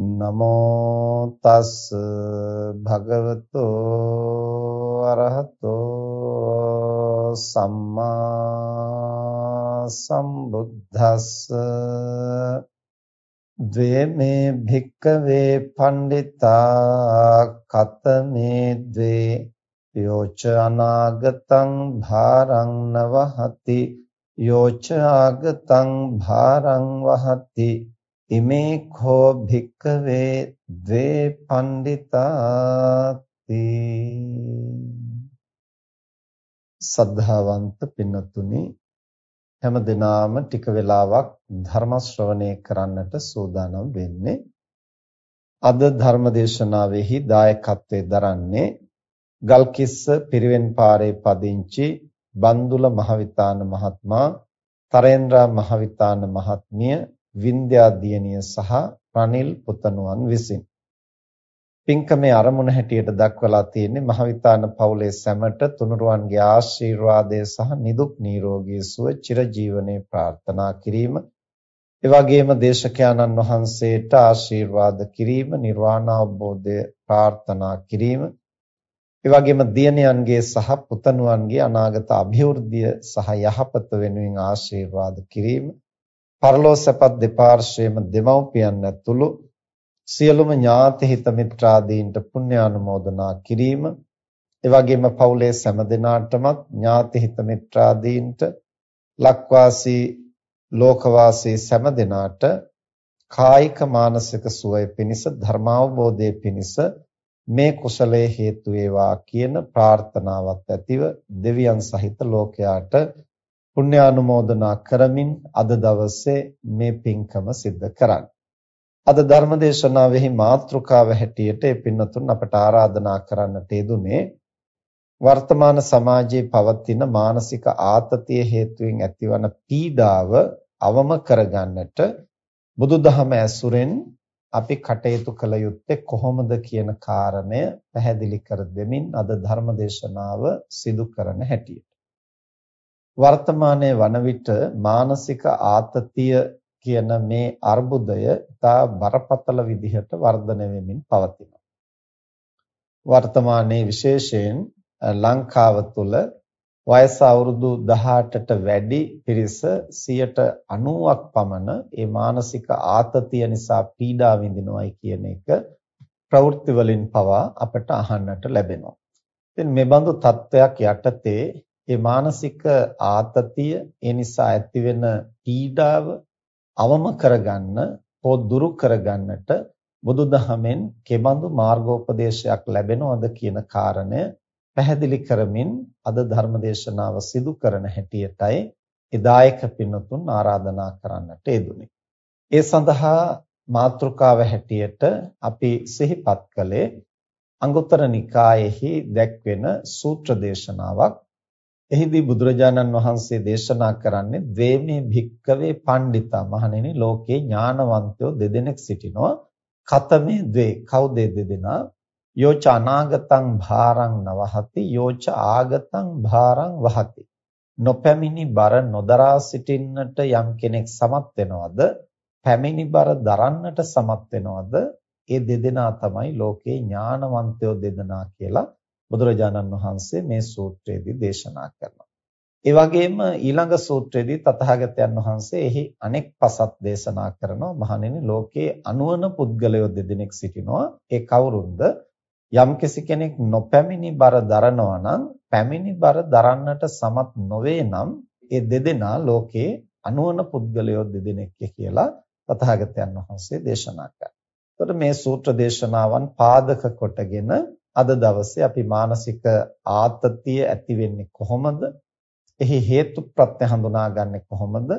නමෝ තස් භගවතෝ අරහතෝ සම්මා සම්බුද්දස්ස. ද්වේමේ භික්කවේ පණ්ඩිතා කතමේ ද්වේ යෝච අනාගතං භාරං නවහති යෝච ආගතං භාරං වහති. ඉමේ කෝ භික්කවේ ද්වේ පණ්ඩිතාති. සද්ධාවන්ත පින්නතුනි හැම දිනාම ටික වෙලාවක් ධර්ම ශ්‍රවණය කරන්නට සූදානම් වෙන්නේ. අද ධර්ම දේශනාවෙහි දායකත්වයෙන් දරන්නේ ගල්කිස්ස පිරිවෙන් පාරේ පදිංචි බන්දුල මහවිතාන මහත්මයා තරේන්ද්‍රා මහවිතාන මහත්මිය වින්ද්‍යා දියණිය සහ රනිල් පුතණුවන් විසින්. පින්කමේ අරමුණ හැටියට දක්වලා තියෙන්නේ මහවිතාන පවුලේ සැමට තුනුරුවන්ගේ ආශිර්වාදය සහ නිදුක් නිරෝගී සුව චිරජීවනයේ ප්‍රාර්ථනා කිරීම. ඒ වගේම දේශකයන්න් වහන්සේට ආශිර්වාද කිරීම නිර්වාණ අවබෝධය ප්‍රාර්ථනා කිරීම. ඒ වගේම දියණියන්ගේ සහ පුතණුවන්ගේ අනාගත અભිවෘද්ධිය සහ යහපත වෙනුවෙන් ආශිර්වාද කිරීම. පරලෝ සැපත් දෙපාර්ශ්වයේම දෙමව්පියන් ඇතුළු සියලුම ඥාති හිත මිත්‍රාදීන්ට පුණ්‍යානුමෝදනා කිරීම එවැගේම පවුලේ සෑම දෙනාටමත් ඥාති හිත මිත්‍රාදීන්ට ලක්වාසී ලෝකවාසී සෑම දෙනාට කායික මානසික සුවය පිණිස ධර්මාවබෝධය පිණිස මේ කුසලයේ හේතු වේවා කියන ප්‍රාර්ථනාවත් ඇතිව දෙවියන් සහිත ලෝකයාට පුණ්‍යානුමෝදනා කරමින් අද දවසේ මේ පින්කම සිද්ධ කරන්න. අද ධර්මදේශනාවෙහි මාතෘකාව හැටියට ඒ පින්නතුන් අපට ආරාධනා කරන්නට යෙදුනේ වර්තමාන සමාජයේ පවතින මානසික ආතතිය හේතුවෙන් ඇතිවන පීඩාව අවම කරගන්නට බුදුදහම ඇසුරෙන් අපි කටයුතු කළ යුත්තේ කොහොමද කියන කාරණය පැහැදිලි කර දෙමින් අද ධර්මදේශනාව සිදු කරන හැටියට වර්තමානයේ වන විට මානසික ආතතිය කියන මේ අර්බුදය ඉතා බරපතල විදිහට වර්ධනය වෙමින් පවතිනවා. වර්තමානයේ විශේෂයෙන් ලංකාව තුළ වයස අවුරුදු 18ට වැඩි පිරිස 90ක් පමණ මේ මානසික ආතතිය නිසා පීඩා විඳිනවායි කියන එක ප්‍රවෘත්ති වලින් පවා අපට අහන්නට ලැබෙනවා. ඉතින් මේ බඳු තත්වයක් යටතේ ඒ මානසික ආතතිය ඒ නිසා ඇතිවෙන පීඩාව අවම කරගන්න හෝ දුරු කරගන්නට බුදුදහමෙන් කෙබඳු මාර්ගෝපදේශයක් ලැබෙනවද කියන කාරණය පැහැදිලි කරමින් අද ධර්මදේශනාව සිදු කරන හැටියටයි එදායක පින්නතුන් ආරාධනා කරන්නට යෙදුනේ. ඒ සඳහා මාතෘකාව හැටියට අපි සිහිපත් කළේ අංගුත්තර නිකායෙහි දැක්වෙන සූත්‍ර දේශනාවක් එහිදී බුදුරජාණන් වහන්සේ දේශනා කරන්නේ ද්වේමේ භික්කවේ පණ්ඩිතා මහණෙනි ලෝකේ ඥානවන්තයෝ දෙදෙනෙක් සිටිනවා කතමේ ද්වේ. කවුද දෙදෙනා? යෝච අනාගතං භාරං නවහති යෝච ආගතං භාරං වහති. නොපැමිණි බර නොදරා සිටින්නට යම් කෙනෙක් සමත් වෙනවද? පැමිණි බර දරන්නට සමත් වෙනවද? ඒ දෙදෙනා තමයි ලෝකේ ඥානවන්තයෝ දෙදෙනා කියලා බුදුරජාණන් වහන්සේ මේ සූත්‍රයේදී දේශනා කරනවා. ඒ වගේම ඊළඟ සූත්‍රයේදී තථාගතයන් වහන්සේ එහි අනෙක් පසක් දේශනා කරනවා මහණෙනි ලෝකේ අනුවන පුද්ගලයෝ දෙදෙනෙක් සිටිනවා ඒ කවුරුන්ද යම්කිසි කෙනෙක් නොපැමිණි බර දරනවා නම් පැමිණි බර දරන්නට සමත් නොවේ නම් ඒ දෙදෙනා ලෝකේ අනුවන පුද්ගලයෝ දෙදෙනෙක් කියලා තථාගතයන් වහන්සේ දේශනා කළා. එතකොට මේ සූත්‍ර දේශනාවන් පාදක කොටගෙන අද දවසේ අපි මානසික ආතතිය ඇති වෙන්නේ කොහොමද? එහි හේතු ප්‍රත්‍ය හඳුනාගන්නේ කොහොමද?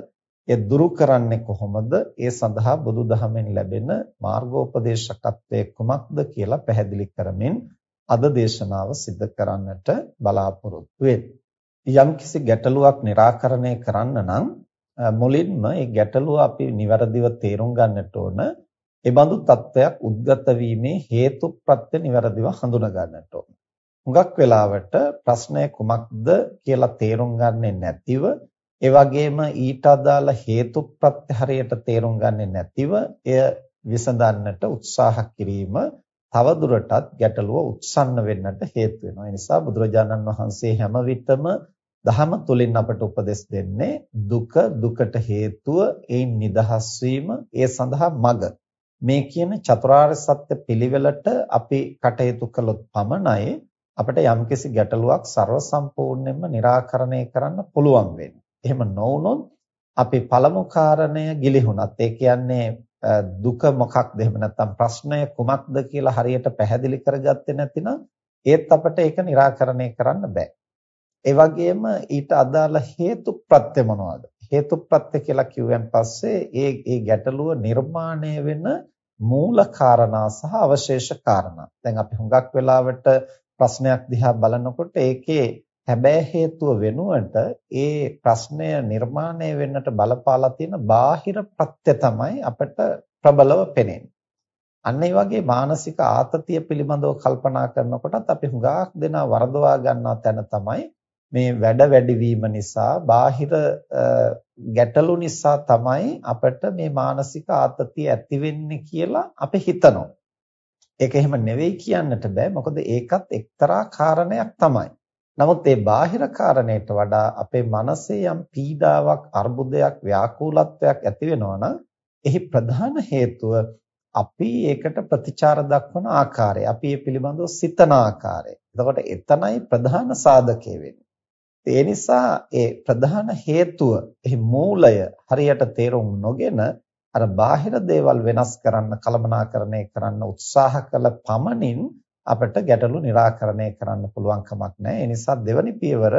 ඒ දුරු කරන්නේ කොහොමද? ඒ සඳහා බුදුදහමෙන් ලැබෙන මාර්ගෝපදේශකත්වයේ කුමක්ද කියලා පැහැදිලි කරමින් අද දේශනාව සිදු කරන්නට බලාපොරොත්තු යම්කිසි ගැටලුවක් निराකරණය කරන්න නම් මුලින්ම ඒ ගැටලුව අපි નિවරදිව තේරුම් ගන්නට ඕන. ඒ බඳු තත්වයක් උද්ගත වීමේ හේතු ප්‍රත්‍ය નિවරදිව හඳුනා ගන්නට ඕන. හුඟක් වෙලාවට ප්‍රශ්නය කුමක්ද කියලා තේරුම් ගන්නේ නැතිව ඒ වගේම ඊට අදාළ හේතු ප්‍රත්‍ය හරියට තේරුම් ගන්නේ නැතිව එය විසඳන්නට උත්සාහ කිරීම තවදුරටත් ගැටලුව උත්සන්න වෙන්නට හේතු වෙනවා. ඒ නිසා බුදුරජාණන් වහන්සේ හැම විටම දහම තුලින් අපට උපදෙස් දෙන්නේ දුක දුකට හේතුව ඒන් නිදහස් වීම ඒ සඳහා මඟ මේ කියන චතුරාර්ය සත්‍ය පිළිවෙලට අපි කටයුතු කළොත් පමණයි අපිට යම්කිසි ගැටලුවක් ਸਰව සම්පූර්ණයෙන්ම निराකරණය කරන්න පුළුවන් වෙන්නේ. එහෙම නොවුනොත් අපි පළමු කාරණය ගිලිහුණත් ඒ කියන්නේ දුක මොකක්ද එහෙම නැත්නම් ප්‍රශ්නය කුමක්ද කියලා හරියට පැහැදිලි කරගත්තේ නැතිනම් ඒත් අපිට ඒක निराකරණය කරන්න බෑ. ඒ වගේම ඊට අදාළ හේතු ප්‍රත්‍ය මොනවාද? හේතු ප්‍රත්‍ය කියලා කිව්වන් පස්සේ ඒ ඒ ගැටලුව නිර්මාණය වෙන මූල කාරණා සහ අවශේෂ කාරණා. දැන් අපි හුඟක් වෙලාවට ප්‍රශ්නයක් දිහා බලනකොට ඒකේ හැබෑ හේතුව වෙනුවට ඒ ප්‍රශ්නය නිර්මාණය වෙන්නට බලපාලා තියෙන බාහිර ප්‍රත්‍ය තමයි අපිට ප්‍රබලව පෙනෙන්නේ. අන්න ඒ වගේ මානසික ආතතිය පිළිබඳව කල්පනා කරනකොටත් අපි හුඟක් දෙනා වරදවා ගන්නා තැන තමයි මේ වැඩ වැඩිවීම නිසා බාහිර ගැටලු නිසා තමයි අපිට මේ මානසික ආතතිය ඇති වෙන්නේ කියලා අපි හිතනවා. ඒක එහෙම නෙවෙයි කියන්නට බෑ. මොකද ඒකත් එක්තරා කාරණයක් තමයි. නමුත් ඒ බාහිර කාරණයට වඩා අපේ මනසේ යම් පීඩාවක්, අර්බුදයක්, ව්‍යාකූලත්වයක් ඇති වෙනවා නම් එහි ප්‍රධාන හේතුව අපි ඒකට ප්‍රතිචාර දක්වන ආකාරය, අපි ඒ පිළිබඳව සිතන ආකාරය. එතකොට එතනයි ප්‍රධාන සාධකය වෙන්නේ. ඒ නිසා ඒ ප්‍රධාන හේතුව එහි මූලය හරියට තේරුම් නොගෙන අර බාහිර දේවල් වෙනස් කරන්න කලමනාකරණය කරන්න උත්සාහ කළ පමණින් අපිට ගැටලු निराකරණය කරන්න පුළුවන් කමක් නැහැ. ඒ නිසා දෙවනි පියවර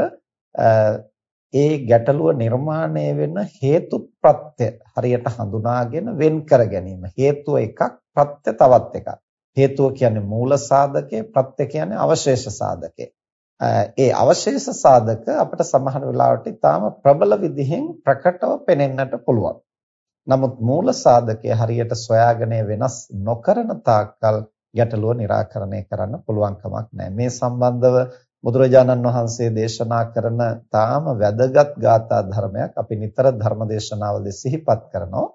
ඒ ගැටලුව නිර්මාණය වෙන හේතු ප්‍රත්‍ය හරියට හඳුනාගෙන වෙන් කර ගැනීම. හේතුව එකක්, ප්‍රත්‍ය තවත් එකක්. හේතුව කියන්නේ මූල සාධකය, ප්‍රත්‍ය කියන්නේ අවශේෂ සාධකය. ඒ අවශේෂ සාධක අපිට සමහර වෙලාවට ඊටාම ප්‍රබල විදිහෙන් ප්‍රකටව පෙනෙන්නට පුළුවන්. නමුත් මූල සාධකය හරියට සොයාගෙන වෙනස් නොකරන තාක්කල් ගැටලුව निराකරණය කරන්න පුළුවන් කමක් නැහැ. මේ සම්බන්ධව බුදුරජාණන් වහන්සේ දේශනා කරන තාම වැදගත් ගාථා ධර්මයක් අපි නිතර ධර්ම දේශනාවලදී සිහිපත් කරනවා.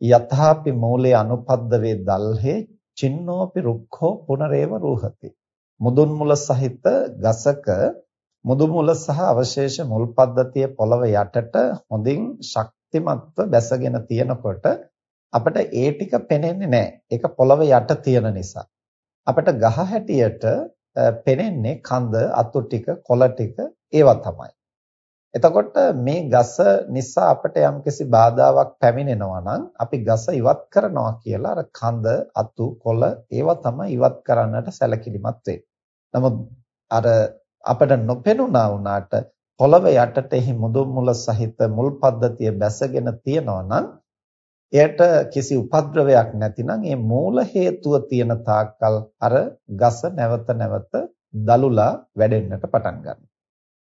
යථාපි මූලේ අනුපද්දවේ දල්හේ චින්නෝපි රුක්ඛෝ පුනරේව රූහති. මුදුන් මුල සහිත ගසක මුදු මුල සහ අවශේෂ මුල් පද්ධතිය පොළව යටට හොඳින් ශක්තිමත්ව බැසගෙන තියෙනකොට අපිට ඒ ටික පේන්නේ නැහැ. ඒක පොළව යට තියෙන නිසා. අපිට ගහ හැටියට පෙනෙන්නේ කඳ, අතු ටික, කොළ ටික ඒවා තමයි. එතකොට මේ ගස නිසා අපිට යම්කිසි බාධාවක් පැමිණෙනවා නම් අපි ගස ඉවත් කරනවා කියලා අර කඳ, අතු, කොළ ඒවා තමයි ඉවත් කරන්නට සැලකිලිමත් වෙන්නේ. නමුත් අර අපිට නොපෙනුණා වුණාට පොළව යටට එහි මුදුන් මුල සහිත මුල් පද්ධතිය බැසගෙන තියෙනවා නම් එයට කිසි උපද්‍රවයක් නැතිනම් ඒ මූල හේතුව තියෙන තාක්කල් අර ගස නැවත නැවත දලුලා වැඩෙන්නට පටන් ගන්නවා.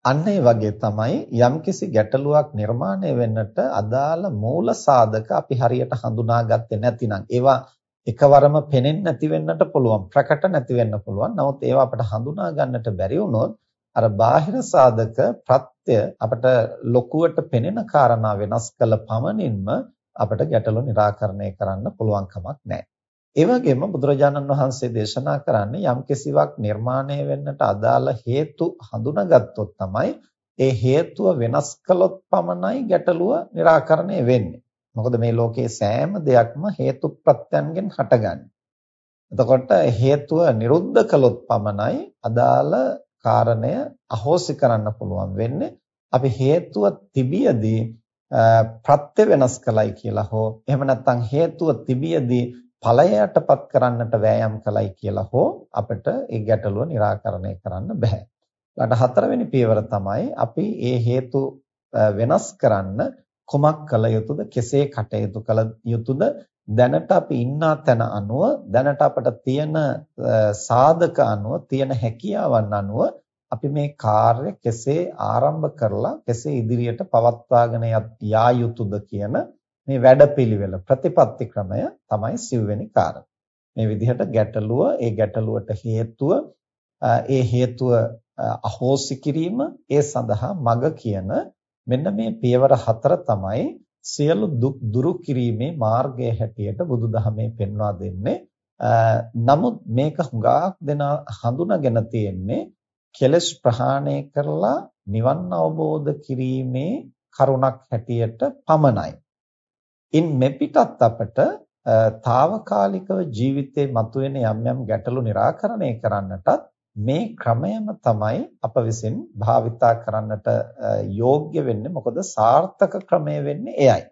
අන්න ඒ වගේ තමයි යම්කිසි ගැටලුවක් නිර්මාණය වෙන්නට අදාළ මූල සාධක අපි හරියට හඳුනාගත්තේ නැතිනම් ඒවා එකවරම පෙනෙන්නේ නැති වෙන්නට පුළුවන් ප්‍රකට නැති වෙන්න පුළුවන් නමුත් ඒවා අපට හඳුනා ගන්නට බැරි වුණොත් අර බාහිර සාධක ප්‍රත්‍ය අපට ලොකුවට පෙනෙන කාරණා වෙනස් කළ පමණින්ම අපට ගැටලු निराකරණය කරන්න පුළුවන් කමක් නැහැ. ඒ වගේම බුදුරජාණන් වහන්සේ දේශනා කරන්නේ යම් කිසිවක් නිර්මාණය වෙන්නට අදාළ හේතු හඳුනාගත්තොත් තමයි ඒ හේතුව වෙනස් කළොත් පමණයි ගැටලුව निराකරණය වෙන්නේ. මොකද මේ ලෝකයේ සෑම දෙයක්ම හේතු ප්‍රත්‍යයන්ගෙන් හටගන්නේ. එතකොට හේතුව නිරුද්ධ කළොත් පමණයි අදාළ කාරණය අහෝසි කරන්න පුළුවන් වෙන්නේ. අපි හේතුව තිබියදී ප්‍රත්‍ය වෙනස් කළයි කියලා හෝ එහෙම නැත්නම් හේතුව තිබියදී ඵලයටපත් කරන්නට වෑයම් කළයි කියලා හෝ අපිට ඒ ගැටලුව निराකරණය කරන්න බෑ. ඊට හතරවෙනි පියවර තමයි අපි ඒ හේතු වෙනස් කරන්න කුමක් කළ යුතුද කෙසේ කටයුතු කළ යුතුද දැනට අපි ඉන්නා තැන අනුව දැනට අපට තියෙන සාධක අනුව තියෙන හැකියාවන් අනුව අපි මේ කාර්ය කෙසේ ආරම්භ කරලා කෙසේ ඉදිරියට පවත්වාගෙන යා යුතුද කියන මේ වැඩපිළිවෙල ප්‍රතිපත්ති ක්‍රමය තමයි සිව්වෙනි කාරණය. මේ විදිහට ගැටලුව ඒ ගැටලුවට හේතුව ඒ හේතුව අහෝසි කිරීම ඒ සඳහා මග කියන මෙන්න මේ පියවර හතර තමයි සියලු දුක් දුරු කිරීමේ මාර්ගය හැටියට බුදුදහමේ පෙන්වා දෙන්නේ. නමුත් මේක හුඟක් දෙනා හඳුනාගෙන තියෙන්නේ කෙලස් ප්‍රහාණය කරලා නිවන් අවබෝධ කිරීමේ කරුණක් හැටියට පමණයි. ඉන් මෙපිටත් අපට තාවකාලිකව ජීවිතේ මතුවෙන යම් යම් ගැටලු निराකරණය කරන්නටත් මේ ක්‍රමයම තමයි අප විසින් භාවිතා කරන්නට යෝග්‍ය වෙන්නේ මොකද සාර්ථක ක්‍රමය වෙන්නේ එයයි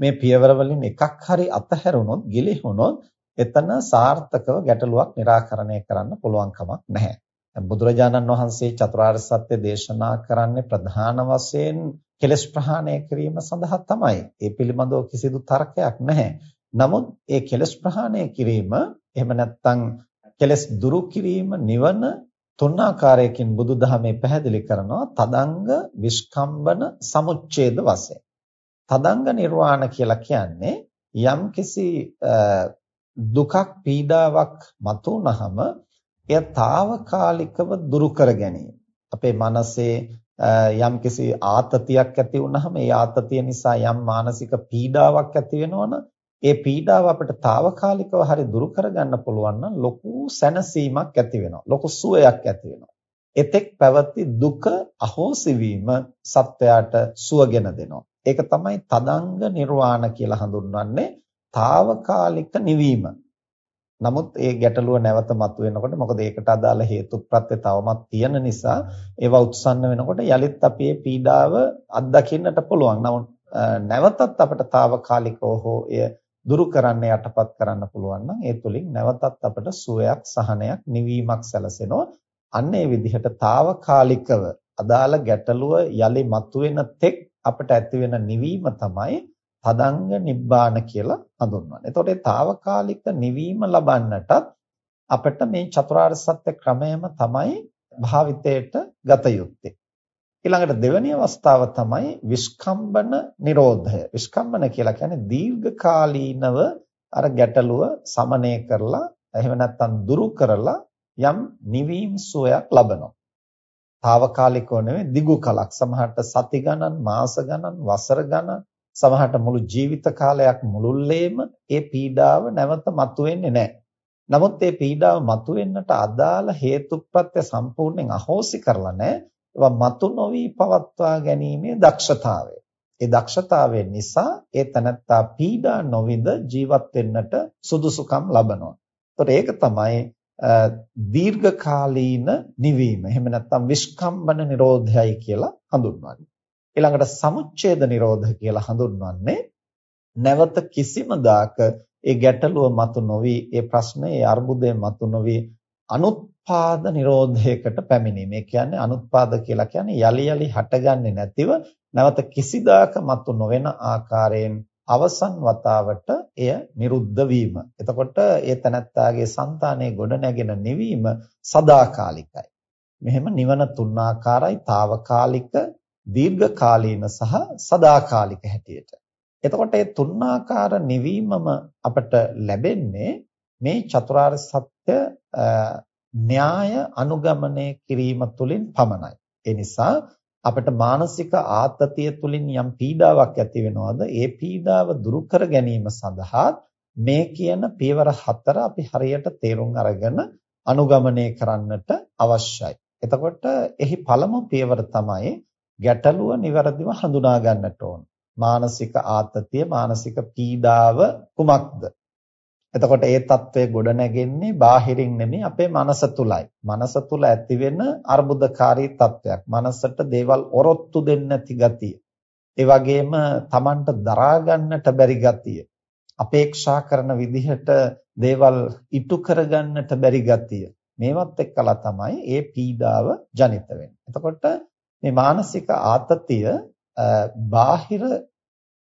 මේ පියවර වලින් එකක් හරි අතහැරුණොත් ගිලිහුණොත් එතන සාර්ථකව ගැටලුවක් निराකරණය කරන්න පුළුවන් කමක් නැහැ බුදුරජාණන් වහන්සේ චතුරාර්ය සත්‍ය දේශනා කරන්නේ ප්‍රධාන වශයෙන් කෙලස් ප්‍රහාණය කිරීම සඳහා තමයි. ඒ පිළිබඳව කිසිදු තර්කයක් නැහැ. නමුත් ඒ කෙලස් ප්‍රහාණය කිරීම එහෙම නැත්නම් කෙලස් දුරු කිරීම නිවන තුන් ආකාරයකින් බුදුදහමේ පැහැදිලි කරනවා තදංග විස්කම්බන සමුච්ඡේද වශයෙන්. තදංග නිර්වාණ කියලා කියන්නේ යම්කිසි දුකක් පීඩාවක් මතුනහම එය తాවකාලිකව දුරු කර ගැනීම. අපේ මනසේ යම්කිසි ආතතියක් ඇති වුනහම ඒ ආතතිය නිසා යම් මානසික පීඩාවක් ඇති වෙනවනම් ඒ පීඩාව අපිට తాවකාලිකව හරි දුරු කරගන්න පුළුවන් නම් ලොකු සැනසීමක් ඇති වෙනවා. ලොකු සුවයක් ඇති වෙනවා. එතෙක් පැවති දුක අහෝසි වීම සත්වයාට සුවගෙන දෙනවා. ඒක තමයි තදංග නිර්වාණ කියලා හඳුන්වන්නේ. తాවකාලික නිවීම. නමුත් ඒ ගැටලුව නැවත මතුවෙනකොට මොකද ඒකට අදාළ හේතු ප්‍රත්‍ය තවමත් තියෙන නිසා ඒවා උත්සන්න වෙනකොට යලිත් අපි මේ පීඩාව අත්දකින්නට පුළුවන්. නමුත් නැවතත් අපිට తాවකාලිකව හෝ එය දුරු කරන්න යටපත් කරන්න පුළුවන් නම් ඒ තුලින් නැවතත් අපට සුවයක් සහනයක් නිවීමක් සැලසෙනවා අන්න ඒ විදිහට తాවකාලිකව අදාළ ගැටලුව යලි මතුවෙන තෙක් අපට ඇතිවෙන නිවීම තමයි තදංග නිබ්බාන කියලා හඳුන්වන්නේ. එතකොට ඒ తాවකාලික නිවීම ලබන්නටත් අපිට මේ චතුරාර්ය සත්‍ය ක්‍රමයම තමයි භාවිතයට ගත යුත්තේ. ඊළඟට දෙවෙනි අවස්ථාව තමයි විස්කම්බන නිරෝධය. විස්කම්බන කියලා කියන්නේ දීර්ඝකාලීනව අර ගැටලුව සමනය කරලා එහෙම නැත්නම් දුරු කරලා යම් නිවීම සුවයක් ලබනවා. తాවකාලිකව නෙවෙයි දිගු කලක් සමහරට සති ගණන් මාස ගණන් වසර ගණන් සමහරට මුළු ජීවිත කාලයක් මුළුල්ලේම ඒ පීඩාව නැවත මතුවෙන්නේ නැහැ. නමුත් මේ පීඩාව මතුවෙන්නට අදාළ හේතුප්‍රත්‍ය සම්පූර්ණයෙන් අහෝසි කරලා නැහැ. ඒවා මතු නොවි පවත්වා ගැනීමේ දක්ෂතාවය. ඒ දක්ෂතාවය නිසා ඒ තනත්තා පීඩා නොවිඳ ජීවත් වෙන්නට සුදුසුකම් ලබනවා. ඒතකොට ඒක තමයි දීර්ඝකාලීන නිවීම. එහෙම නැත්නම් විස්කම්බන නිරෝධයයි කියලා හඳුන්වන්නේ. ඊළඟට සමුච්ඡේද නිරෝධ කියලා හඳුන්වන්නේ නැවත කිසිම දාක ඒ ගැටලුව මතු නොවි ඒ ප්‍රශ්නේ ඒ අර්බුදය මතු නොවි අනුත්පාද නිරෝධයකට පැමිණීම. ඒ කියන්නේ අනුත්පාද කියලා කියන්නේ යලි යලි හටගන්නේ නැතිව නැවත කිසිදාක මතු නොවන ආකාරයෙන් අවසන් වතාවට එය නිරුද්ධ වීම. එතකොට ඒ තනත්තාගේ సంతානයේ ගොඩ නැගෙන නිවීම සදාකාලිකයි. මෙහෙම නිවන තුන් ආකාරයි. తాවකාලික, දීර්ඝකාලීන සහ සදාකාලික හැටියට. එතකොට මේ තුන් ආකාර නිවීමම අපට ලැබෙන්නේ මේ චතුරාර්ය සත්‍ය න්‍යාය අනුගමනය කිරීම තුළින් පමණයි. ඒ නිසා අපිට මානසික ආතතිය තුළින් යම් පීඩාවක් ඇති වෙනවද? ඒ පීඩාව දුරු කර ගැනීම සඳහා මේ කියන පියවර හතර අපි හරියට තේරුම් අරගෙන අනුගමනය කරන්නට අවශ්‍යයි. එතකොට එහි පළමු පියවර තමයි ගැටලුව નિවරදිව හඳුනා ගන්නට ඕන. මානසික ආතතිය, මානසික පීඩාව කුමක්ද? එතකොට ඒ తත්වය ගොඩ නැගෙන්නේ බාහිරින් නෙමෙයි අපේ මනස තුලයි. මනස තුල ඇතිවෙන අර්බුදකාරී తත්වයක්. මනසට දේවල් ඔරොත්තු දෙන්නේ නැති ගතිය. ඒ වගේම Tamanට දරා ගන්නට බැරි ගතිය. අපේක්ෂා කරන විදිහට දේවල් ඉටු කරගන්නට බැරි ගතිය. මේවත් එක්කලා තමයි ඒ පීඩාව ජනිත වෙන්නේ. එතකොට මේ මානසික ආතතිය බාහිර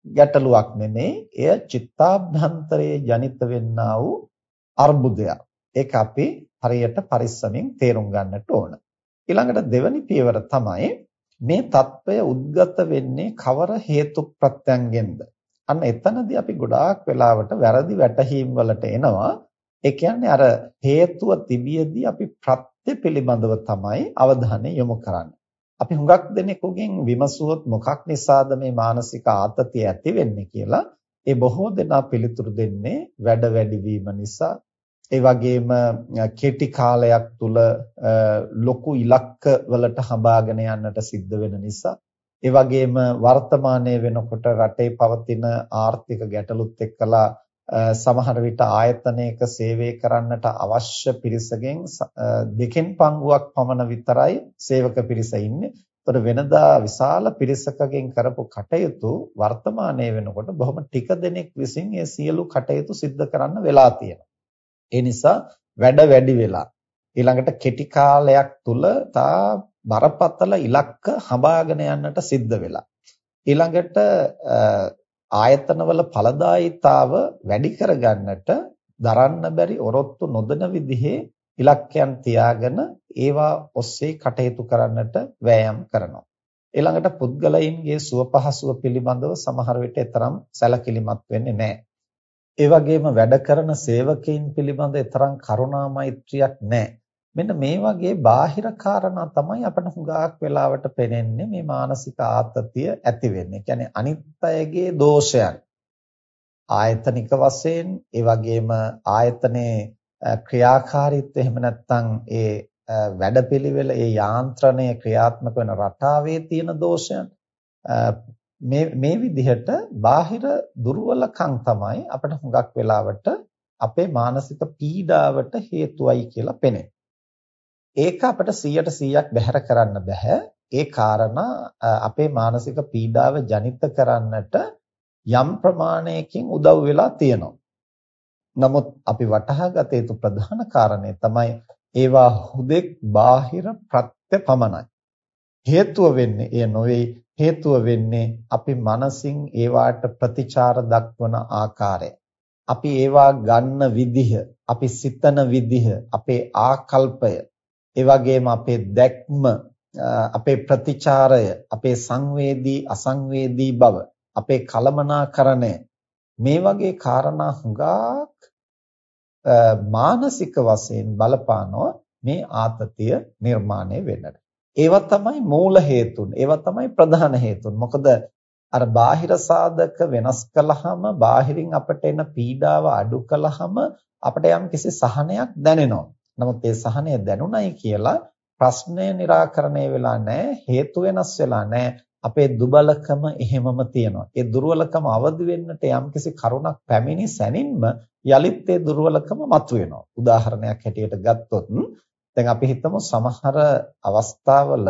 ගැටලුවක් නෙමේ. එය චිත්තාභ්‍යන්තරයේ ජනිත වෙන්නා වූ අර්බුදයක්. ඒක අපි හරියට පරිස්සමින් තේරුම් ගන්නට ඕන. ඊළඟට දෙවැනි පියවර තමයි මේ తত্ত্বය උද්ගත වෙන්නේ කවර හේතු ප්‍රත්‍යයෙන්ද? අන්න එතනදී අපි ගොඩාක් වෙලාවට වැරදි වැටහීම් වලට එනවා. ඒ කියන්නේ අර හේතුව තිබියදී අපි ප්‍රත්‍ය පිළිබඳව තමයි අවධානය යොමු කරන්නේ. අපි හුඟක් දෙනෙකුගෙන් විමසුවොත් මොකක් නිසාද මේ මානසික ආතතිය ඇති වෙන්නේ කියලා ඒ බොහෝ දෙනා පිළිතුරු දෙන්නේ වැඩ වැඩි වීම නිසා. ඒ වගේම කෙටි කාලයක් තුල ලොකු ඉලක්ක වලට හඹාගෙන යන්නට සිද්ධ වෙන නිසා. ඒ වගේම වර්තමානයේ වෙනකොට රටේ පවතින ආර්ථික ගැටලුත් එක්කලා සමහර විට ආයතනයක සේවය කරන්නට අවශ්‍ය පිරිසගෙන් දෙකෙන් පංගුවක් පමණ විතරයි සේවක පිරිස ඉන්නේ. ඒතර වෙනදා විශාල පිරිසකගෙන් කරපු කටයුතු වර්තමානයේ වෙනකොට බොහොම ටික දෙනෙක් විසින් ඒ සියලු කටයුතු සිද්ධ කරන්න වෙලා තියෙනවා. ඒ නිසා වැඩ වැඩි වෙලා ඊළඟට කෙටි කාලයක් තුල තා බරපතල ඉලක්ක හඹාගෙන යන්නට සිද්ධ වෙලා. ඊළඟට ආයතනවල ඵලදායීතාව වැඩි කරගන්නට දරන්න බැරි ඔරොත්තු නොදෙන විදිහේ ඉලක්කයන් තියාගෙන ඒවා ඔස්සේ කටයුතු කරන්නට වෑයම් කරනවා. ඊළඟට පුද්ගලයින්ගේ සුව පහසුව පිළිබඳව සමහර විට තරම් සැලකිලිමත් වෙන්නේ නැහැ. ඒ වගේම වැඩ කරන සේවකයින් පිළිබඳ තරම් කරුණා මෛත්‍රියක් නැහැ. මෙන්න මේ වගේ බාහිර කාරණා තමයි අපිට හුඟක් වෙලාවට පේන්නේ මේ මානසික ආතතිය ඇති වෙන්නේ. කියන්නේ අනිත් අයගේ දෝෂයන්. ආයතනික වශයෙන් ඒ වගේම ආයතනයේ ක්‍රියාකාරීත්වය එහෙම නැත්නම් ඒ වැඩපිළිවෙල ඒ යාන්ත්‍රණය ක්‍රියාත්මක වෙන රටාවේ තියෙන දෝෂයන් මේ මේ විදිහට බාහිර දුර්වලකම් තමයි අපිට හුඟක් වෙලාවට අපේ මානසික පීඩාවට හේතුවයි කියලා පෙනෙන්නේ. ඒක අපිට 100ට 100ක් බැහැර කරන්න බෑ. ඒ කාරණා අපේ මානසික පීඩාව ජනිත කරන්නට යම් ප්‍රමාණයකින් උදව් වෙලා තියෙනවා. නමුත් අපි වටහා ගත යුතු ප්‍රධාන කාරණය තමයි ඒවා හුදෙක් බාහිර ප්‍රත්‍ය පමණයි. හේතුව වෙන්නේ එය නොවේ හේතුව වෙන්නේ අපි මනසින් ඒවාට ප්‍රතිචාර දක්වන ආකාරය. අපි ඒවා ගන්න විදිහ, අපි සිතන විදිහ, අපේ ආකල්පය ඒ වගේම අපේ දැක්ම අපේ ප්‍රතිචාරය අපේ සංවේදී අසංවේදී බව අපේ කලමනාකරණය මේ වගේ காரணා හුඟක් මානසික වශයෙන් බලපානවා මේ ආතතිය නිර්මාණය වෙන්නට. ඒවා තමයි මූල හේතුන්. ඒවා තමයි ප්‍රධාන හේතුන්. මොකද අර බාහිර සාධක වෙනස් කළාම බාහිරින් අපට එන පීඩාව අඩු කළාම අපට යම් කිසි සහනයක් දැනෙනවා. නමුත් ඒ සහනය දැනුණයි කියලා ප්‍රශ්නය निराකරණය වෙලා නැහැ හේතු වෙනස් වෙලා නැහැ. අපේ දුබලකම එහෙමම තියෙනවා. ඒ දුර්වලකම අවදි වෙන්නට යම්කිසි කරුණක් පැමිණි සැනින්ම යලිත් ඒ දුර්වලකම මතුවෙනවා. උදාහරණයක් හැටියට ගත්තොත් දැන් අපි හිතමු සමහර අවස්ථාවල